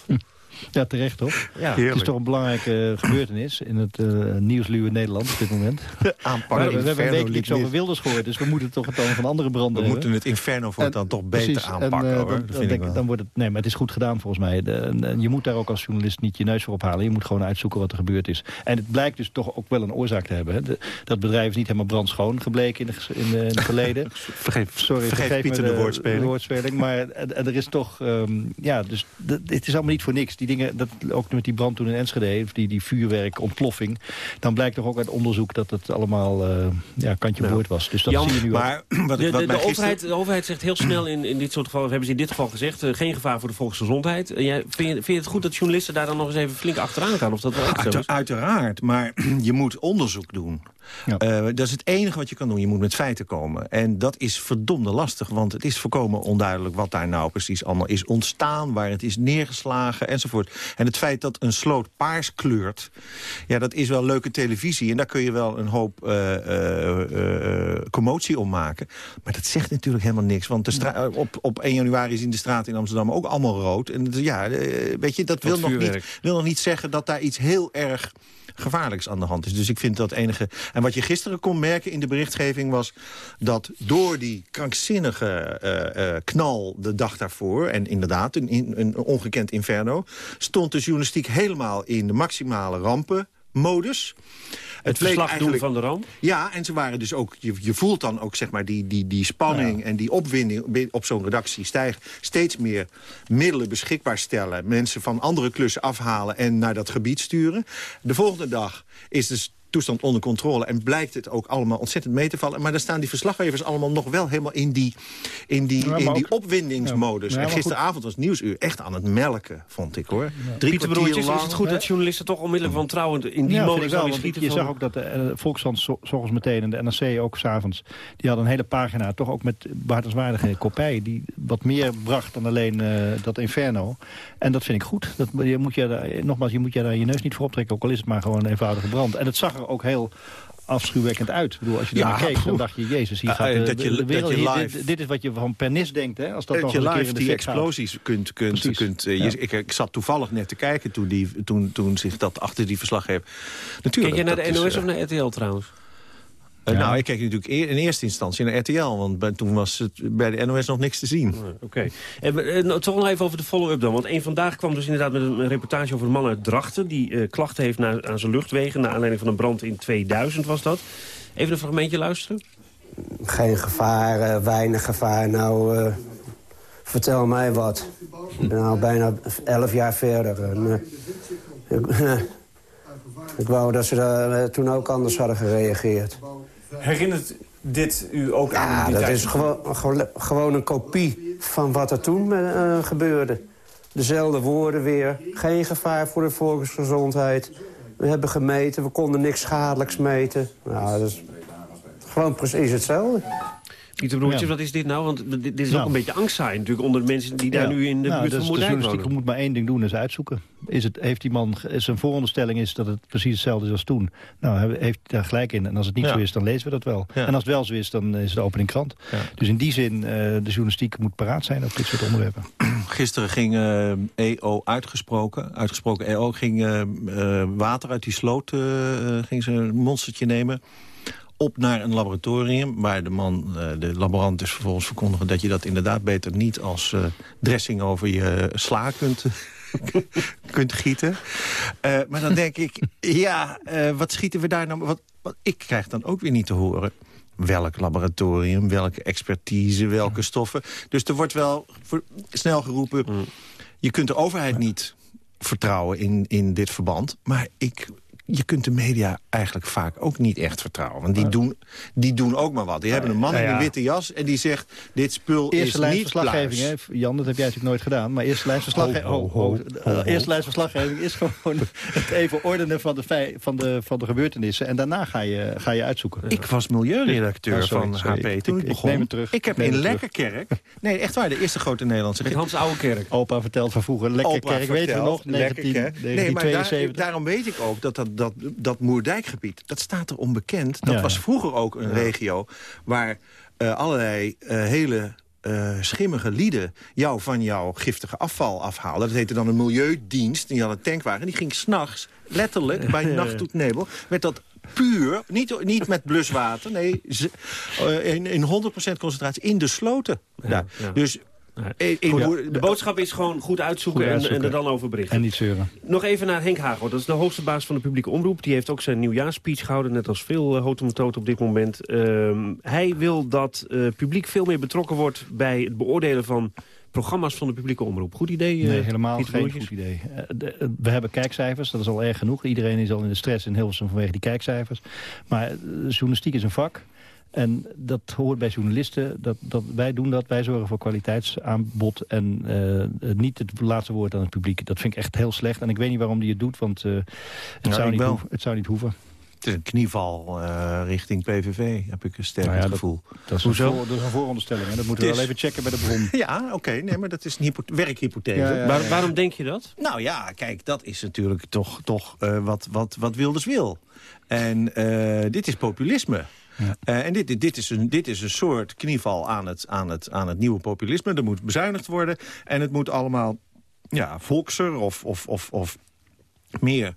S24: Ja, terecht toch?
S15: Ja.
S24: Het is toch een belangrijke gebeurtenis in het eh nieuwsluwe Nederland op dit moment.
S25: Aanpak
S24: Maar we, we hebben een week niks over. Wilders gehoord. Dus we moeten toch het dan van andere branden
S25: We
S24: hebben.
S25: moeten het Inferno voortaan
S24: En-
S25: toch beter
S24: precies,
S25: aanpakken,
S24: en, eh,
S25: hoor.
S24: Dan, dan denk ik, dan wordt het, nee, maar het is goed gedaan volgens mij. De, en, en je moet daar ook als journalist niet je neus voor ophalen. Je moet gewoon uitzoeken wat er gebeurd is. En het blijkt dus toch ook wel een oorzaak te hebben. Hè. De- dat bedrijf is niet helemaal brandschoon gebleken in, de, in, de, in het verleden.
S25: Vergeef,
S24: Sorry,
S25: vergeef
S24: vergeef
S25: Pieter
S24: me
S25: de woordspeling.
S24: Maar en, en er is toch, ehm, ja, dus het is allemaal niet voor niks. Die dingen, dat, ook met die brand toen in Enschede, of die, die vuurwerk, ontploffing. Dan blijkt toch ook uit onderzoek dat het allemaal eh, ja, kantje
S15: Ja.
S24: boord was. Dus dat
S15: Jan,
S24: zie je nu ook.
S25: Maar wat,
S15: De,
S25: wat
S15: de,
S25: mij
S15: de,
S25: gisteren-
S15: overheid, de overheid zegt heel snel in, in dit soort gevallen, hebben ze in dit geval gezegd, eh, geen gevaar voor de volksgezondheid. En jij, vind, je, vind je het goed dat journalisten daar dan nog eens even flink achteraan gaan? Of dat wel
S25: Uiter-
S15: is?
S25: uiteraard, maar je moet onderzoek doen. Eh, dat is het enige wat je kan doen. Je moet met feiten komen. En dat is verdomde lastig, want het is volkomen onduidelijk... wat daar nou precies allemaal is ontstaan, waar het is neergeslagen enzovoort. En het feit dat een sloot paars kleurt, ja, dat is wel leuke televisie. En daar kun je wel een hoop uh, commotie om maken. Maar dat zegt natuurlijk helemaal niks. Want de op, op 1 januari zien de straten in Amsterdam ook allemaal rood. En ja, weet je, dat wil nog, niet, wil nog niet zeggen dat daar iets heel erg gevaarlijks aan de hand is. Dus ik vind dat enige... En wat je gisteren kon merken in de berichtgeving was... dat door die krankzinnige uh, uh, knal de dag daarvoor... en inderdaad een, een ongekend inferno... stond de journalistiek helemaal in de maximale rampenmodus
S15: het verslag doen van de ramp?
S25: Ja, en ze waren dus ook, je, je voelt dan ook zeg maar die, die, die spanning en die opwinding op zo'n redactie stijgen. Steeds meer middelen beschikbaar stellen, mensen van andere klussen afhalen en naar dat gebied sturen. De volgende dag is dus toestand onder controle. En blijkt het ook allemaal ontzettend mee te vallen. Maar dan staan die verslaggevers allemaal nog wel helemaal in die, in die, in die opwindingsmodus. en gisteravond was Nieuwsuur echt aan het melken, vond ik hoor.
S15: Drie Pieter Broertjes, is het goed dat journalisten toch onmiddellijk wantrouwend in die modus
S24: wel, schieten? Je zag ook dat de uh, Volkskrant zorgens meteen en de NRC ook s'avonds... die hadden een hele pagina, toch ook met behartenswaardige kopij... die wat meer bracht dan alleen uh, dat inferno. En dat vind ik goed. Dat, je moet je daar, nogmaals, je moet je daar je neus niet voor optrekken... ook al is het maar gewoon een eenvoudige brand. En het zag er ook heel afschuwwekkend uit. Ik bedoel, als je ja, naar keek, dan dacht je, jezus, hier gaat de, dat je, de wereld, dat je live, dit, dit, is wat je van Pernis denkt, hè? Als dat, dat
S25: je
S24: live
S25: een die explosies kunt... kunt, kunt uh, ja. ik, ik, zat toevallig net te kijken toen, die, toen, toen zich dat achter die verslag heeft.
S15: Natuurlijk, Kijk je naar de NOS is, of naar RTL trouwens?
S25: Uh, Nou, ik kijk natuurlijk in eerste instantie naar RTL. Want bij, toen was het bij de NOS nog niks te zien.
S15: Oké. Okay. En uh, toch nog even over de follow-up dan. Want een vandaag kwam dus inderdaad met een reportage over een man uit Drachten... die uh, klachten heeft naar, aan zijn luchtwegen... naar aanleiding van een brand in 2000 was dat. Even een fragmentje luisteren.
S26: Geen gevaar, weinig gevaar. Nou, vertel mij wat. Ik ben al bijna elf jaar verder. En, ik wou dat ze daar toen ook anders hadden gereageerd.
S27: Herinnert dit u ook aan die
S26: dat is gewoon, gewoon een kopie van wat er toen uh, gebeurde. Dezelfde woorden weer. Geen gevaar voor de volksgezondheid. We hebben gemeten, we konden niks schadelijks meten. Nou, dat is gewoon precies hetzelfde.
S15: Pieter Broertje, ja. wat is dit nou? Want dit, is ook een beetje angstzaai natuurlijk onder de mensen die daar nu in de nou, buurt van Moerdijk
S24: De journalistiek moet maar één ding doen, is uitzoeken. Is het, heeft die man, zijn vooronderstelling is dat het precies hetzelfde is als toen. Nou, heeft hij daar gelijk in. En als het niet zo is, dan lezen we dat wel. En als het wel zo is, dan is het opening krant. Dus in die zin, uh, de journalistiek moet paraat zijn op dit soort onderwerpen.
S25: Gisteren ging uh, EO uitgesproken, uitgesproken EO, ging uh, water uit die sloot, ging ze een monstertje nemen op naar een laboratorium... waar de man, uh, de laborant dus vervolgens verkondigen... dat je dat inderdaad beter niet als uh, dressing over je sla kunt, kunt gieten. Uh, maar dan denk ik, ja, wat schieten we daar nou... Wat, wat, ik krijg dan ook weer niet te horen welk laboratorium, welke expertise, welke stoffen. Dus er wordt wel snel geroepen... Mm. je kunt de overheid niet vertrouwen in, in dit verband. Maar ik je kunt de media eigenlijk vaak ook niet echt vertrouwen. Want die, doen, die doen ook maar wat. Die hebben een man in een witte jas en die zegt... dit spul
S24: eerste
S25: is niet
S24: verslaggeving, hè? Jan, dat heb jij natuurlijk nooit gedaan. Maar eerste ho, ho, eerste lijnsverslaggeving is gewoon het even ordenen van de, van, de, van de gebeurtenissen. En daarna ga je, ga je uitzoeken.
S25: Ik was milieuredacteur van HP toen ik, begon. Ik, terug. ik heb in Lekkerkerk... Nee, echt waar, de eerste grote Nederlandse...
S15: Met Hans Ouwekerk.
S24: Opa vertelt van vroeger. Lekkerkerk, weten we nog? 19, 1972. Nee, maar
S25: daarom weet ik ook dat dat dat, dat Moerdijkgebied, dat staat er onbekend. Dat was vroeger ook een regio waar uh, allerlei uh, hele uh, schimmige lieden jou van jouw giftige afval afhaalden. Dat heette dan een milieudienst. Die had een tankwagen. Die ging s'nachts, letterlijk, bij nachttoetnebel... werd dat puur, niet, niet met bluswater, nee, in, in 100% concentratie in de sloten. Ja, ja. Dus
S15: de boodschap is gewoon goed uitzoeken, En, en, er dan over berichten.
S24: En niet zeuren.
S15: Nog even naar Henk Hagel. Dat is de hoogste baas van de publieke omroep. Die heeft ook zijn nieuwjaarspeech gehouden. Net als veel uh, op dit moment. Uh, hij wil dat uh, publiek veel meer betrokken wordt... bij het beoordelen van programma's van de publieke omroep. Goed idee?
S24: Uh, nee, helemaal geen goed idee. we hebben kijkcijfers, dat is al erg genoeg. Iedereen is al in de stress in Hilversum vanwege die kijkcijfers. Maar journalistiek is een vak... En dat hoort bij journalisten. Dat, dat, wij doen dat. Wij zorgen voor kwaliteitsaanbod. En uh, niet het laatste woord aan het publiek. Dat vind ik echt heel slecht. En ik weet niet waarom die het doet. Want uh, het, zou niet hoeven, het zou niet hoeven.
S25: Het is een knieval uh, richting PVV, heb ik een sterk nou ja, gevoel.
S24: Dat, dat, is Hoezo? Voor, dat is een vooronderstelling. Hè? Dat moeten we wel even checken bij de bron.
S25: ja, oké. Okay, nee, maar dat is een werkhypothese. Ja,
S15: ja, waarom denk je dat?
S25: Nou ja, kijk, dat is natuurlijk toch, toch uh, wat, wat, wat Wilders wil. En uh, dit is populisme. Ja. Uh, en dit, dit, dit, is een, dit is een soort knieval aan het, aan, het, aan het nieuwe populisme. Er moet bezuinigd worden. En het moet allemaal ja, volkser of, of, of, of meer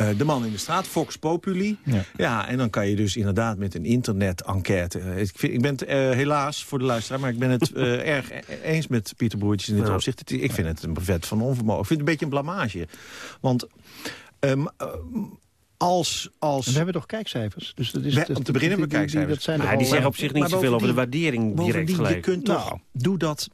S25: uh, de man in de straat, Fox Populi. Ja. ja. en dan kan je dus inderdaad met een internet-enquête... Uh, ik, ik ben het uh, helaas voor de luisteraar... maar ik ben het erg eens met Pieter Broertjes in dit ja. opzicht. Ik vind het een brevet van onvermogen. Ik vind het een beetje een blamage. Want... Um, als, als...
S24: we hebben toch kijkcijfers? Dus dat is,
S25: we, om te beginnen hebben we kijkcijfers.
S15: Die, dat zijn die zeggen op zich niet zoveel over de waardering direct gelijk.
S25: Je kunt toch, nou, doe dat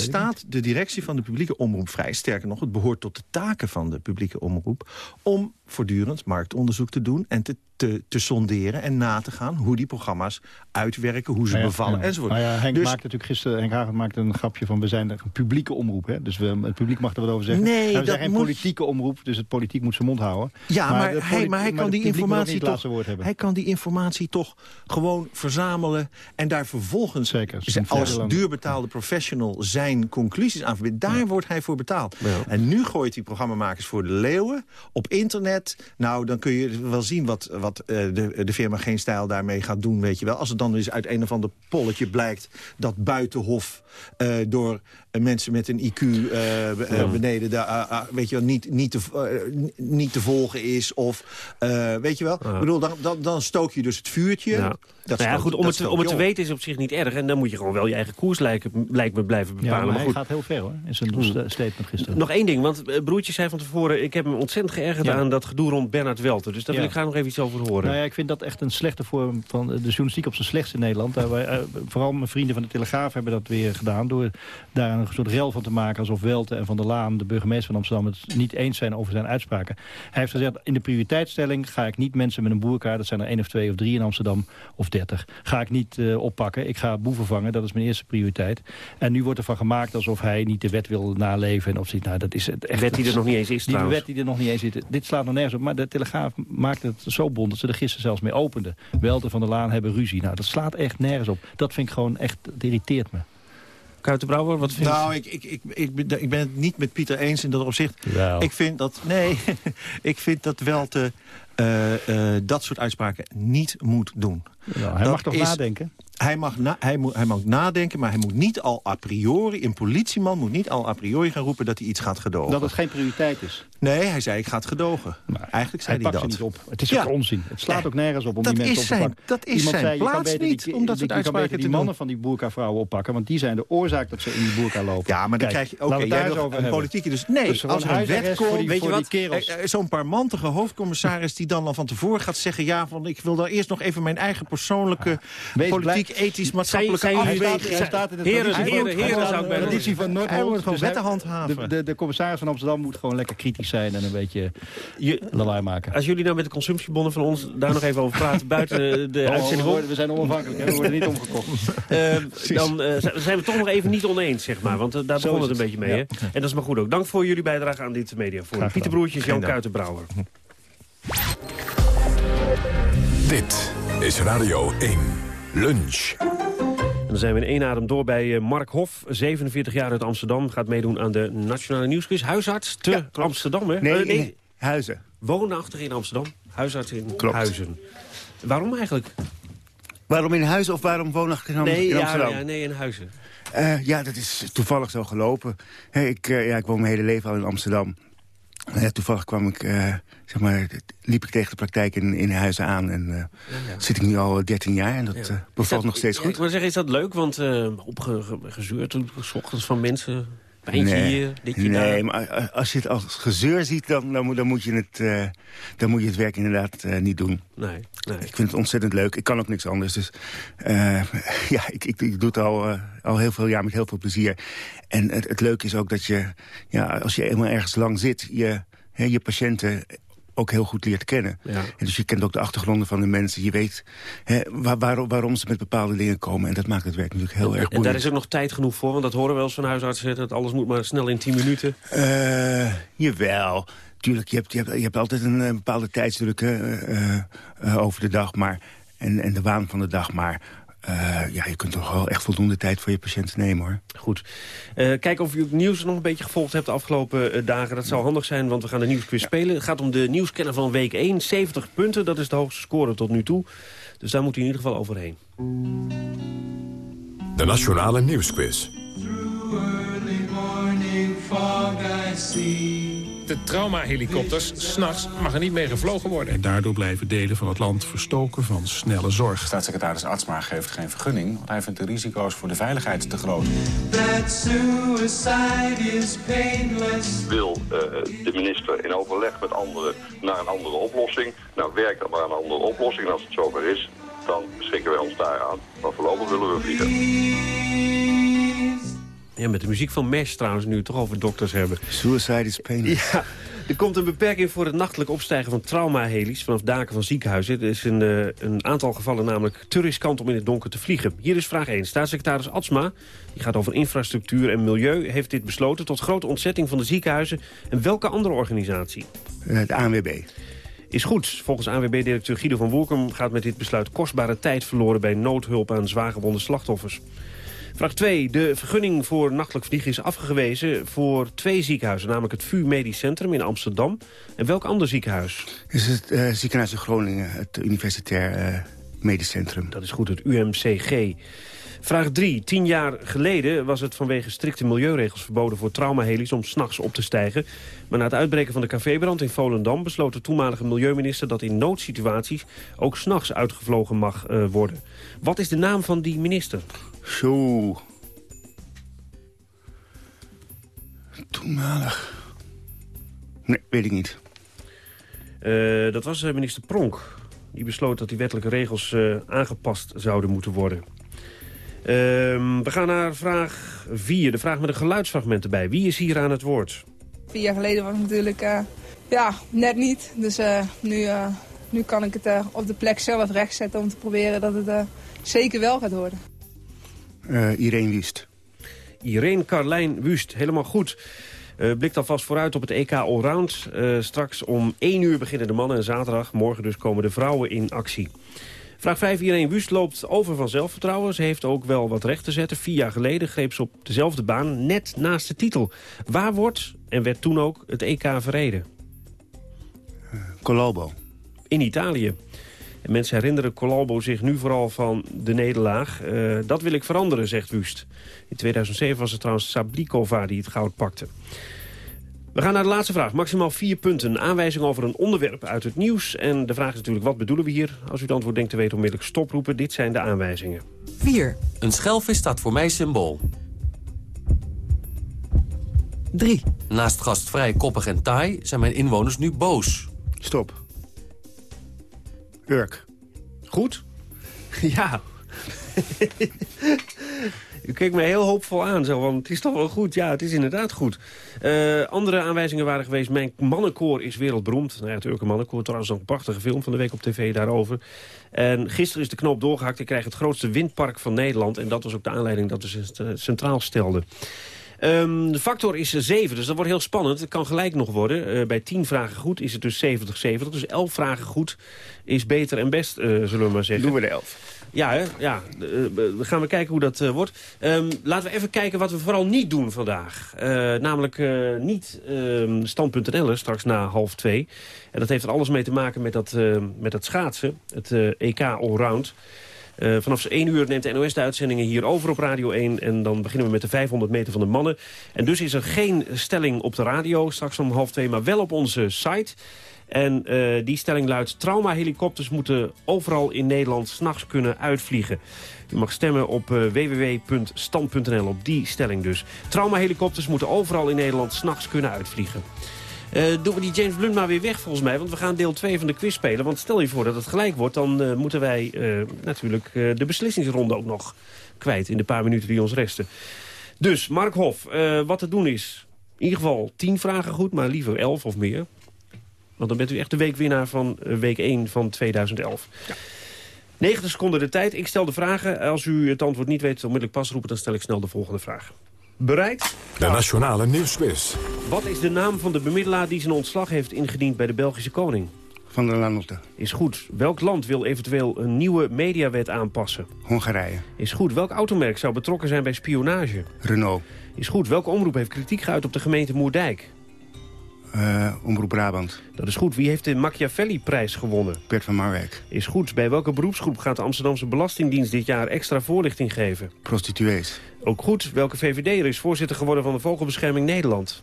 S25: het staat de directie van de publieke omroep vrij. Sterker nog, het behoort tot de taken van de publieke omroep... om voortdurend marktonderzoek te doen en te, te, te sonderen en na te gaan... hoe die programma's uitwerken, hoe ze bevallen enzovoort.
S24: Nou ja, Henk dus, maakte natuurlijk gisteren, Henk Hagen maakte een grapje van... we zijn een publieke omroep, hè? dus we, het publiek mag er wat over zeggen.
S25: Nee,
S24: we zijn geen politieke omroep, dus het politiek moet zijn mond houden.
S25: Ja, maar, hij, maar hij kan die informatie toch... Hij kan die informatie toch gewoon verzamelen... en daar vervolgens Zeker, als duurbetaalde professional zijn conclusies aan. Daar wordt hij voor betaald. En nu gooit hij programmamakers voor de leeuwen op internet. Nou, dan kun je wel zien wat, wat uh, de, de firma Geen Stijl daarmee gaat doen, weet je wel. Als het dan eens uit een of ander polletje blijkt dat Buitenhof uh, door mensen met een IQ uh, ja. beneden daar, uh, weet je wel, niet, niet, te, niet te volgen is. Of, weet je wel, ja. bedoel, dan, dan, dan stook je dus het vuurtje.
S15: Dat nou ja, goed, om, het, om het te weten is op zich niet erg. En dan moet je gewoon wel je eigen koers lijken, lijkt me blijven bepalen. Ja,
S24: maar,
S15: maar
S24: hij gaat heel ver hoor, in zijn hmm. statement gisteren.
S15: Nog één ding, want Broertje zei van tevoren... ik heb me ontzettend geërgerd aan dat gedoe rond Bernard Welter. Dus daar wil ik graag nog even iets over horen.
S24: Nou ja, ik vind dat echt een slechte vorm van de journalistiek op zijn slechtst in Nederland. Daar wij, vooral mijn vrienden van de Telegraaf hebben dat weer gedaan... door daar een soort rel van te maken alsof Welte en Van der Laan... de burgemeester van Amsterdam het niet eens zijn over zijn uitspraken. Hij heeft gezegd, in de prioriteitsstelling ga ik niet mensen met een boerkaart... dat zijn er één of twee of drie in Amsterdam of dertig... ga ik niet uh, oppakken. Ik ga boeven vangen, dat is mijn eerste prioriteit. En nu wordt gemaakt alsof hij niet de wet wil naleven. En of hij, nou, dat is het echt,
S15: wet die er nog niet eens is
S24: Die wet die er nog niet eens zit. Dit slaat nog nergens op. Maar de Telegraaf maakt het zo bond dat ze er gisteren zelfs mee openden. Welte van der Laan hebben ruzie. Nou, dat slaat echt nergens op. Dat vind ik gewoon echt, dat irriteert me.
S15: Kuitenbrouwer, wat vind
S25: je? Nou, ik, ik, ik, ik, ben, ik ben het niet met Pieter eens in dat opzicht. Wel. Ik vind dat, nee, ik vind dat wel te, uh, uh, dat soort uitspraken niet moet doen.
S24: Ja, hij dat mag toch is, nadenken?
S25: Hij mag, hij, moet, hij mag nadenken, maar hij moet niet al a priori... een politieman moet niet al a priori gaan roepen dat hij iets gaat gedogen.
S24: Dat het geen prioriteit is.
S25: Nee, hij zei ik ga het gedogen. Maar Eigenlijk zei hij, hij dat.
S24: Niet op. Het is ja. ook onzin. Het slaat ook nergens op om
S25: dat
S24: die mensen op te
S25: pakken. Dat is
S24: Iemand
S25: zijn
S24: zei,
S25: plaats
S24: kan
S25: niet,
S24: die,
S25: om dat soort uitspraken te
S24: die mannen van die boerka-vrouwen oppakken... want die zijn de oorzaak dat ze in die boerka lopen.
S25: Ja, maar dan krijg je... Jij wil een politieke... Dus nee, dus als er een wet komt... Weet je wat? Zo'n parmantige hoofdcommissaris die dan al van tevoren gaat zeggen... ja, van ik wil daar eerst nog even mijn eigen persoonlijke... politiek, ethisch, maatschappelijke afweging...
S15: Heren, heren, heren zou ik bij
S24: de van Noordholm.
S25: Hij moet gewoon wetten handhaven.
S24: De commissaris van Amsterdam moet gewoon lekker kritisch zijn... en een beetje lawaai maken.
S15: Als jullie nou met de consumptiebonnen van ons daar nog even over praten... buiten de oh, uitzending
S24: om... We zijn onafhankelijk, hè? we worden niet omgekocht.
S15: Uh, dan uh, zijn we toch nog even niet oneens, zeg maar. Want uh, daar begon het een beetje mee. Ja. Hè? En dat is maar goed ook. Dank voor jullie bijdrage aan dit mediaforum. Pieter Broertjes, Jan Kuitenbrouwer.
S1: Dit is Radio 1. Lunch.
S15: Dan zijn we in één adem door bij Mark Hof, 47 jaar uit Amsterdam. Gaat meedoen aan de Nationale Nieuwsquiz. Huisarts te ja. Amsterdam, hè?
S28: Nee, nee, Huizen.
S15: Woonachtig in Amsterdam. Huisarts in Klopt. Huizen. Waarom eigenlijk?
S28: Waarom in Huizen of waarom woonachtig in, Am
S15: nee,
S28: in Amsterdam?
S15: Ja, ja, nee, in Huizen.
S28: Uh, ja, dat is toevallig zo gelopen. Hey, ik, uh, ja, ik woon mijn hele leven al in Amsterdam. Ja, toevallig kwam ik, uh, zeg maar, liep ik tegen de praktijk in, in Huizen aan. En uh, ja, ja. zit ik nu al 13 jaar en dat uh, bevalt dat, nog steeds goed.
S15: Ik wil zeggen, is dat leuk? Want opgezeurd, ge, ochtends van mensen Pijntje
S28: nee,
S15: hier, ditje
S28: nee,
S15: daar.
S28: maar als je het als gezeur ziet, dan, dan, moet, dan, moet, je, het, uh, dan moet je het werk inderdaad uh, niet doen.
S15: Nee, nee.
S28: Ik vind het ontzettend leuk. Ik kan ook niks anders. Dus uh, ja, ik, ik, ik, doe het al, al heel veel jaar met heel veel plezier. En het, het leuke is ook dat je, ja, als je eenmaal ergens lang zit... je, hè, je patiënten ook heel goed leert kennen.
S15: Ja.
S28: En dus je kent ook de achtergronden van de mensen. Je weet hè, waar, waar- waarom ze met bepaalde dingen komen. En dat maakt het werk natuurlijk heel erg
S15: En
S28: boeiend.
S15: daar is ook nog tijd genoeg voor, want dat horen we wel eens van huisartsen. Dat alles moet maar snel in 10 minuten.
S28: Eh, jawel. Tuurlijk, je hebt, je hebt, je hebt altijd een, eh, bepaalde tijdsdruk eh, over de dag. Maar, en, en de waan van de dag. Maar eh, ja, je kunt toch wel echt voldoende tijd voor je patiënt nemen, hoor.
S15: Goed. Eh kijk of u het nieuws nog een beetje gevolgd hebt de afgelopen eh, dagen. Dat zou handig zijn, want we gaan de nieuwsquiz spelen. Het gaat om de nieuwskenner van week 1. 70 punten, dat is de hoogste score tot nu toe. Dus daar moet u in ieder geval overheen.
S1: De Nationale Nieuwsquiz.
S29: De traumahelikopters, s'nachts mag er niet meer gevlogen worden.
S2: En daardoor blijven delen van het land verstoken van snelle zorg.
S30: Staatssecretaris Atsma geeft geen vergunning... want hij vindt de risico's voor de veiligheid te groot.
S31: That suicide is painless.
S32: Wil eh, de minister in overleg met anderen naar een andere oplossing? Nou, werk dan maar aan een andere oplossing. En als het zover is, dan beschikken wij ons daaraan. Maar voorlopig willen we vliegen.
S15: Ja, met de muziek van Mesh trouwens, nu we het toch over dokters hebben.
S28: Suicide is painless.
S15: Ja, er komt een beperking voor het nachtelijk opstijgen van traumaheli's... vanaf daken van ziekenhuizen. Er is een, eh, een aantal gevallen namelijk te riskant om in het donker te vliegen. Hier is vraag 1. Staatssecretaris Atsma, die gaat over infrastructuur en milieu... heeft dit besloten tot grote ontzetting van de ziekenhuizen... en welke andere organisatie?
S28: Eh, de ANWB.
S15: Is goed. Volgens ANWB-directeur Guido van Woerkum gaat met dit besluit kostbare tijd verloren... bij noodhulp aan zwaargewonde slachtoffers. Vraag 2. De vergunning voor nachtelijk vliegen is afgewezen voor twee ziekenhuizen. Namelijk het VU Medisch Centrum in Amsterdam. En welk ander ziekenhuis?
S28: Is het eh, ziekenhuis in Groningen, het Universitair eh, Medisch Centrum.
S15: Dat is goed, het UMCG. Vraag 3. Tien jaar geleden was het vanwege strikte milieuregels verboden voor traumaheli's om s'nachts op te stijgen. Maar na het uitbreken van de cafébrand in Volendam besloot de toenmalige milieuminister dat in noodsituaties ook s'nachts uitgevlogen mag eh, worden. Wat is de naam van die minister?
S28: Zo. Toenmalig. Nee, weet ik niet.
S15: Eh, dat was eh, minister Pronk. Die besloot dat die wettelijke regels eh, aangepast zouden moeten worden. Ehm, we gaan naar vraag 4, de vraag met een geluidsfragment erbij. Wie is hier aan het woord?
S33: Vier jaar geleden was het natuurlijk eh, ja, net niet. Dus eh, nu, eh, nu kan ik het eh, op de plek zelf rechtzetten om te proberen dat het eh, zeker wel gaat worden.
S28: Eh Irene Wust.
S15: Irene Carlijn Wust, helemaal goed. Eh blikt alvast vooruit op het EK Allround. Eh, straks om 1 uur beginnen de mannen en zaterdag. Morgen dus komen de vrouwen in actie. Vraag 5. Irene Wust loopt over van zelfvertrouwen. Ze heeft ook wel wat recht te zetten. Vier jaar geleden greep ze op dezelfde baan net naast de titel. Waar wordt, en werd toen ook, het EK verreden?
S28: Colombo.
S15: In Italië. En mensen herinneren Colalbo zich nu vooral van de nederlaag. Eh, dat wil ik veranderen, zegt Wust. In 2007 was het trouwens Sablikova die het goud pakte. We gaan naar de laatste vraag. Maximaal vier punten. Een aanwijzing over een onderwerp uit het nieuws. En de vraag is natuurlijk, wat bedoelen we hier? Als u het antwoord denkt te weten, onmiddellijk stoproepen. Dit zijn de aanwijzingen.
S34: 4. Een schelvis staat voor mij symbool.
S11: 3.
S34: Naast gastvrij, koppig en taai zijn mijn inwoners nu boos.
S28: Stop. Urk.
S15: Goed? Ja. U keek mij heel hoopvol aan, zo, want het is toch wel goed. Ja, het is inderdaad goed. Eh, andere aanwijzingen waren geweest. Mijn mannenkoor is wereldberoemd. Nou ja, het Urke Mannenkoor, trouwens een prachtige film van de week op tv daarover. En gisteren is de knoop doorgehakt. Ik krijg het grootste windpark van Nederland. En dat was ook de aanleiding dat we ze centraal stelden. Ehm, de factor is 7, dus dat wordt heel spannend. Het kan gelijk nog worden. Eh, bij 10 vragen goed is het dus 70-70. Dus 11 vragen goed is beter en best, eh, zullen we maar zeggen.
S28: Doen we de 11.
S15: Ja, hè? ja. Eh, gaan we kijken hoe dat eh, wordt. Ehm, laten we even kijken wat we vooral niet doen vandaag. Eh, namelijk eh, niet ehm, stand.nl straks na half twee. En dat heeft er alles mee te maken met dat, eh, met dat schaatsen. Het eh, EK Allround. Eh, vanaf 1 uur neemt de NOS de uitzendingen hier over op Radio 1. En dan beginnen we met de 500 meter van de mannen. En dus is er geen stelling op de radio straks om half twee, maar wel op onze site. En eh, die stelling luidt... traumahelikopters moeten overal in Nederland s'nachts kunnen uitvliegen. U mag stemmen op eh, www.stand.nl, op die stelling dus. Traumahelikopters moeten overal in Nederland s'nachts kunnen uitvliegen. Eh, doen we die James Blunt maar weer weg volgens mij, want we gaan deel 2 van de quiz spelen. Want stel je voor dat het gelijk wordt, dan eh, moeten wij eh, natuurlijk de beslissingsronde ook nog kwijt... in de paar minuten die ons resten. Dus, Mark Hof, wat te doen is... in ieder geval 10 vragen goed, maar liever 11 of meer... Want dan bent u echt de weekwinnaar van week 1 van 2011. 90 seconden de tijd. Ik stel de vragen. Als u het antwoord niet weet, onmiddellijk pas roepen... dan stel ik snel de volgende vraag. Bereid?
S1: De Nationale Nieuwsquiz.
S15: Wat is de naam van de bemiddelaar die zijn ontslag heeft ingediend bij de Belgische koning?
S28: Van der Lanotte.
S15: Is goed. Welk land wil eventueel een nieuwe mediawet aanpassen?
S28: Hongarije.
S15: Is goed. Welk automerk zou betrokken zijn bij spionage?
S28: Renault.
S15: Is goed. Welke omroep heeft kritiek geuit op de gemeente Moerdijk?
S28: Uh, Omroep Brabant.
S15: Dat is goed. Wie heeft de Machiavelli-prijs gewonnen?
S28: Bert van Marwijk.
S15: Is goed. Bij welke beroepsgroep gaat de Amsterdamse Belastingdienst dit jaar extra voorlichting geven?
S28: Prostituees.
S15: Ook goed. Welke VVD'er is voorzitter geworden van de Vogelbescherming Nederland?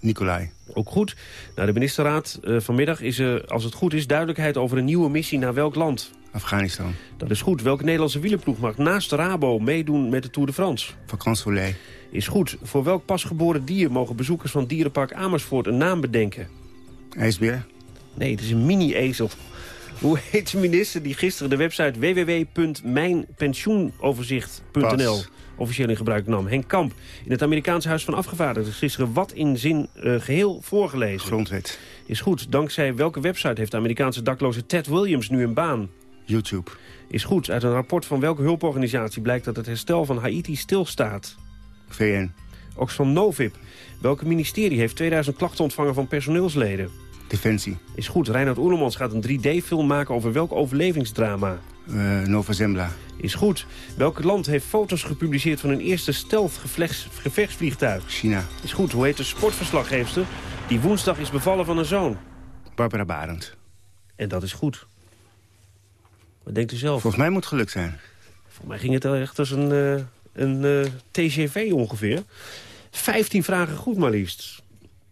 S28: Nicolai.
S15: Ook goed. Nou, de ministerraad uh, vanmiddag is er, als het goed is, duidelijkheid over een nieuwe missie naar welk land?
S28: Afghanistan.
S15: Dat is goed. Welke Nederlandse wielerploeg mag naast de Rabo meedoen met de Tour de France?
S28: Vacances Soleil.
S15: Is goed. Voor welk pasgeboren dier mogen bezoekers van Dierenpark Amersfoort een naam bedenken?
S28: IJsbeer.
S15: Nee, het is een mini-ezel. Hoe heet de minister die gisteren de website www.mijnpensioenoverzicht.nl officieel in gebruik nam? Henk Kamp in het Amerikaanse Huis van Afgevaardigden gisteren wat in zin uh, geheel voorgelezen.
S28: Grondwet.
S15: Is goed. Dankzij welke website heeft de Amerikaanse dakloze Ted Williams nu een baan?
S28: YouTube.
S15: Is goed. Uit een rapport van welke hulporganisatie blijkt dat het herstel van Haiti stilstaat?
S28: VN.
S15: Oxfam Novib. Welke ministerie heeft 2000 klachten ontvangen van personeelsleden?
S28: Defensie.
S15: Is goed. Reinhard Oerlemans gaat een 3D-film maken over welk overlevingsdrama?
S28: Uh, Nova Zembla.
S15: Is goed. Welk land heeft foto's gepubliceerd van een eerste stealth gevechtsvliegtuig?
S28: China.
S15: Is goed. Hoe heet de sportverslaggeefster die woensdag is bevallen van een zoon?
S28: Barbara Barend.
S15: En dat is goed. Wat denkt u zelf?
S28: Volgens mij moet het gelukt zijn.
S15: Volgens mij ging het echt als een... Uh een uh, TGV ongeveer. 15 vragen goed maar liefst.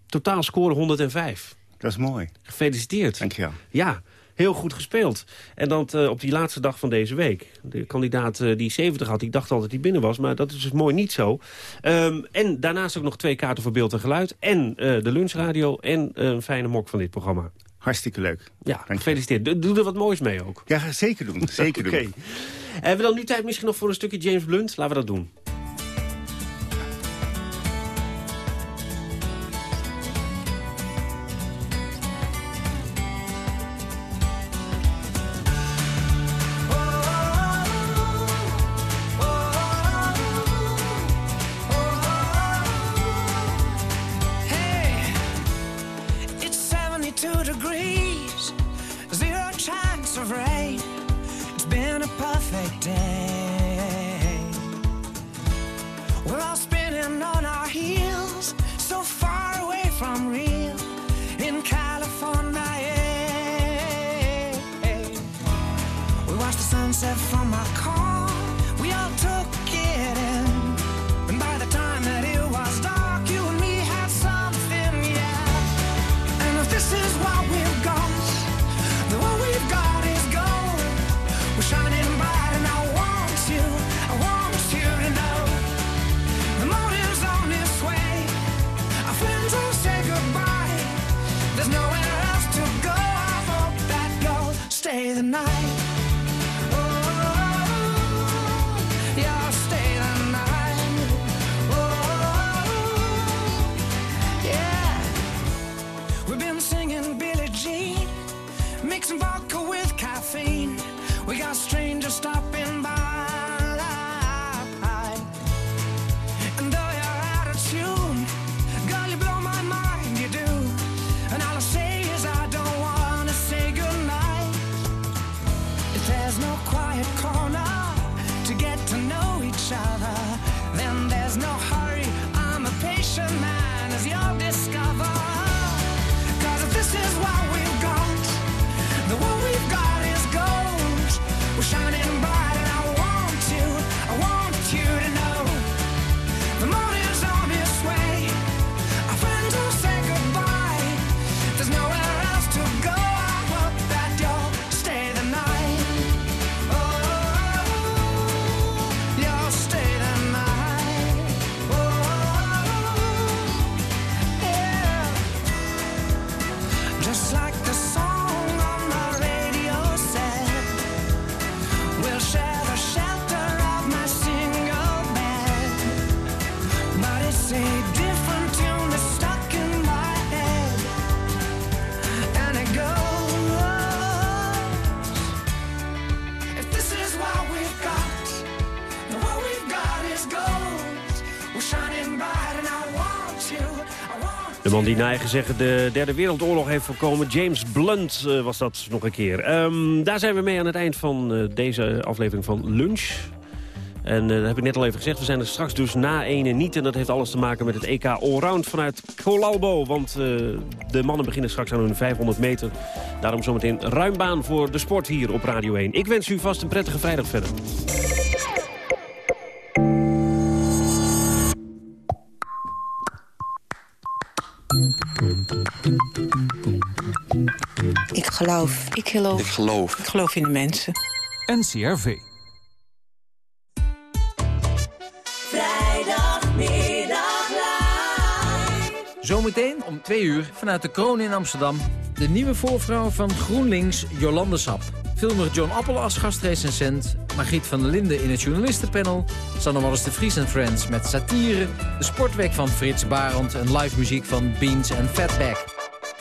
S15: Totaal score 105.
S28: Dat is mooi.
S15: Gefeliciteerd.
S28: Dankjewel.
S15: Ja, heel goed gespeeld. En dan uh, op die laatste dag van deze week. De kandidaat uh, die 70 had, die dacht al dat hij binnen was. Maar dat is dus mooi niet zo. Um, en daarnaast ook nog twee kaarten voor beeld en geluid. En de lunchradio. En een fijne mok van dit programma.
S28: Hartstikke leuk.
S15: Ja, gefeliciteerd. Doe er wat moois mee ook.
S28: Ja, zeker doen. Zeker
S15: okay.
S28: doen.
S15: Hebben we dan nu tijd misschien nog voor een stukje James Blunt? Laten we dat doen.
S35: zero chance of rain. It's been a perfect day. We're all spinning on our heels, so far away from real in California. We watch the sunset from our
S15: De man die na eigen zeggen de derde wereldoorlog heeft voorkomen. James Blunt uh, was dat nog een keer. Um, daar zijn we mee aan het eind van uh, deze aflevering van Lunch. En uh, dat heb ik net al even gezegd. We zijn er straks dus na ene niet. En dat heeft alles te maken met het EK Allround vanuit Colalbo. Want de mannen beginnen straks aan hun 500 meter. Daarom zometeen ruim baan voor de sport hier op Radio 1. Ik wens u vast een prettige vrijdag verder.
S35: Geloof. Ik geloof.
S36: Ik geloof.
S35: Ik geloof in de mensen.
S37: NCRV.
S38: Vrijdagmiddag live.
S37: Zometeen om twee uur vanuit de Kroon in Amsterdam... de nieuwe voorvrouw van GroenLinks, Jolande Sap. Filmer John Appel als gastrecensent... Margriet van der Linden in het journalistenpanel... Sanne Wallis de Vries en Friends met satire... de sportweek van Frits Barend en live muziek van Beans en Fatback.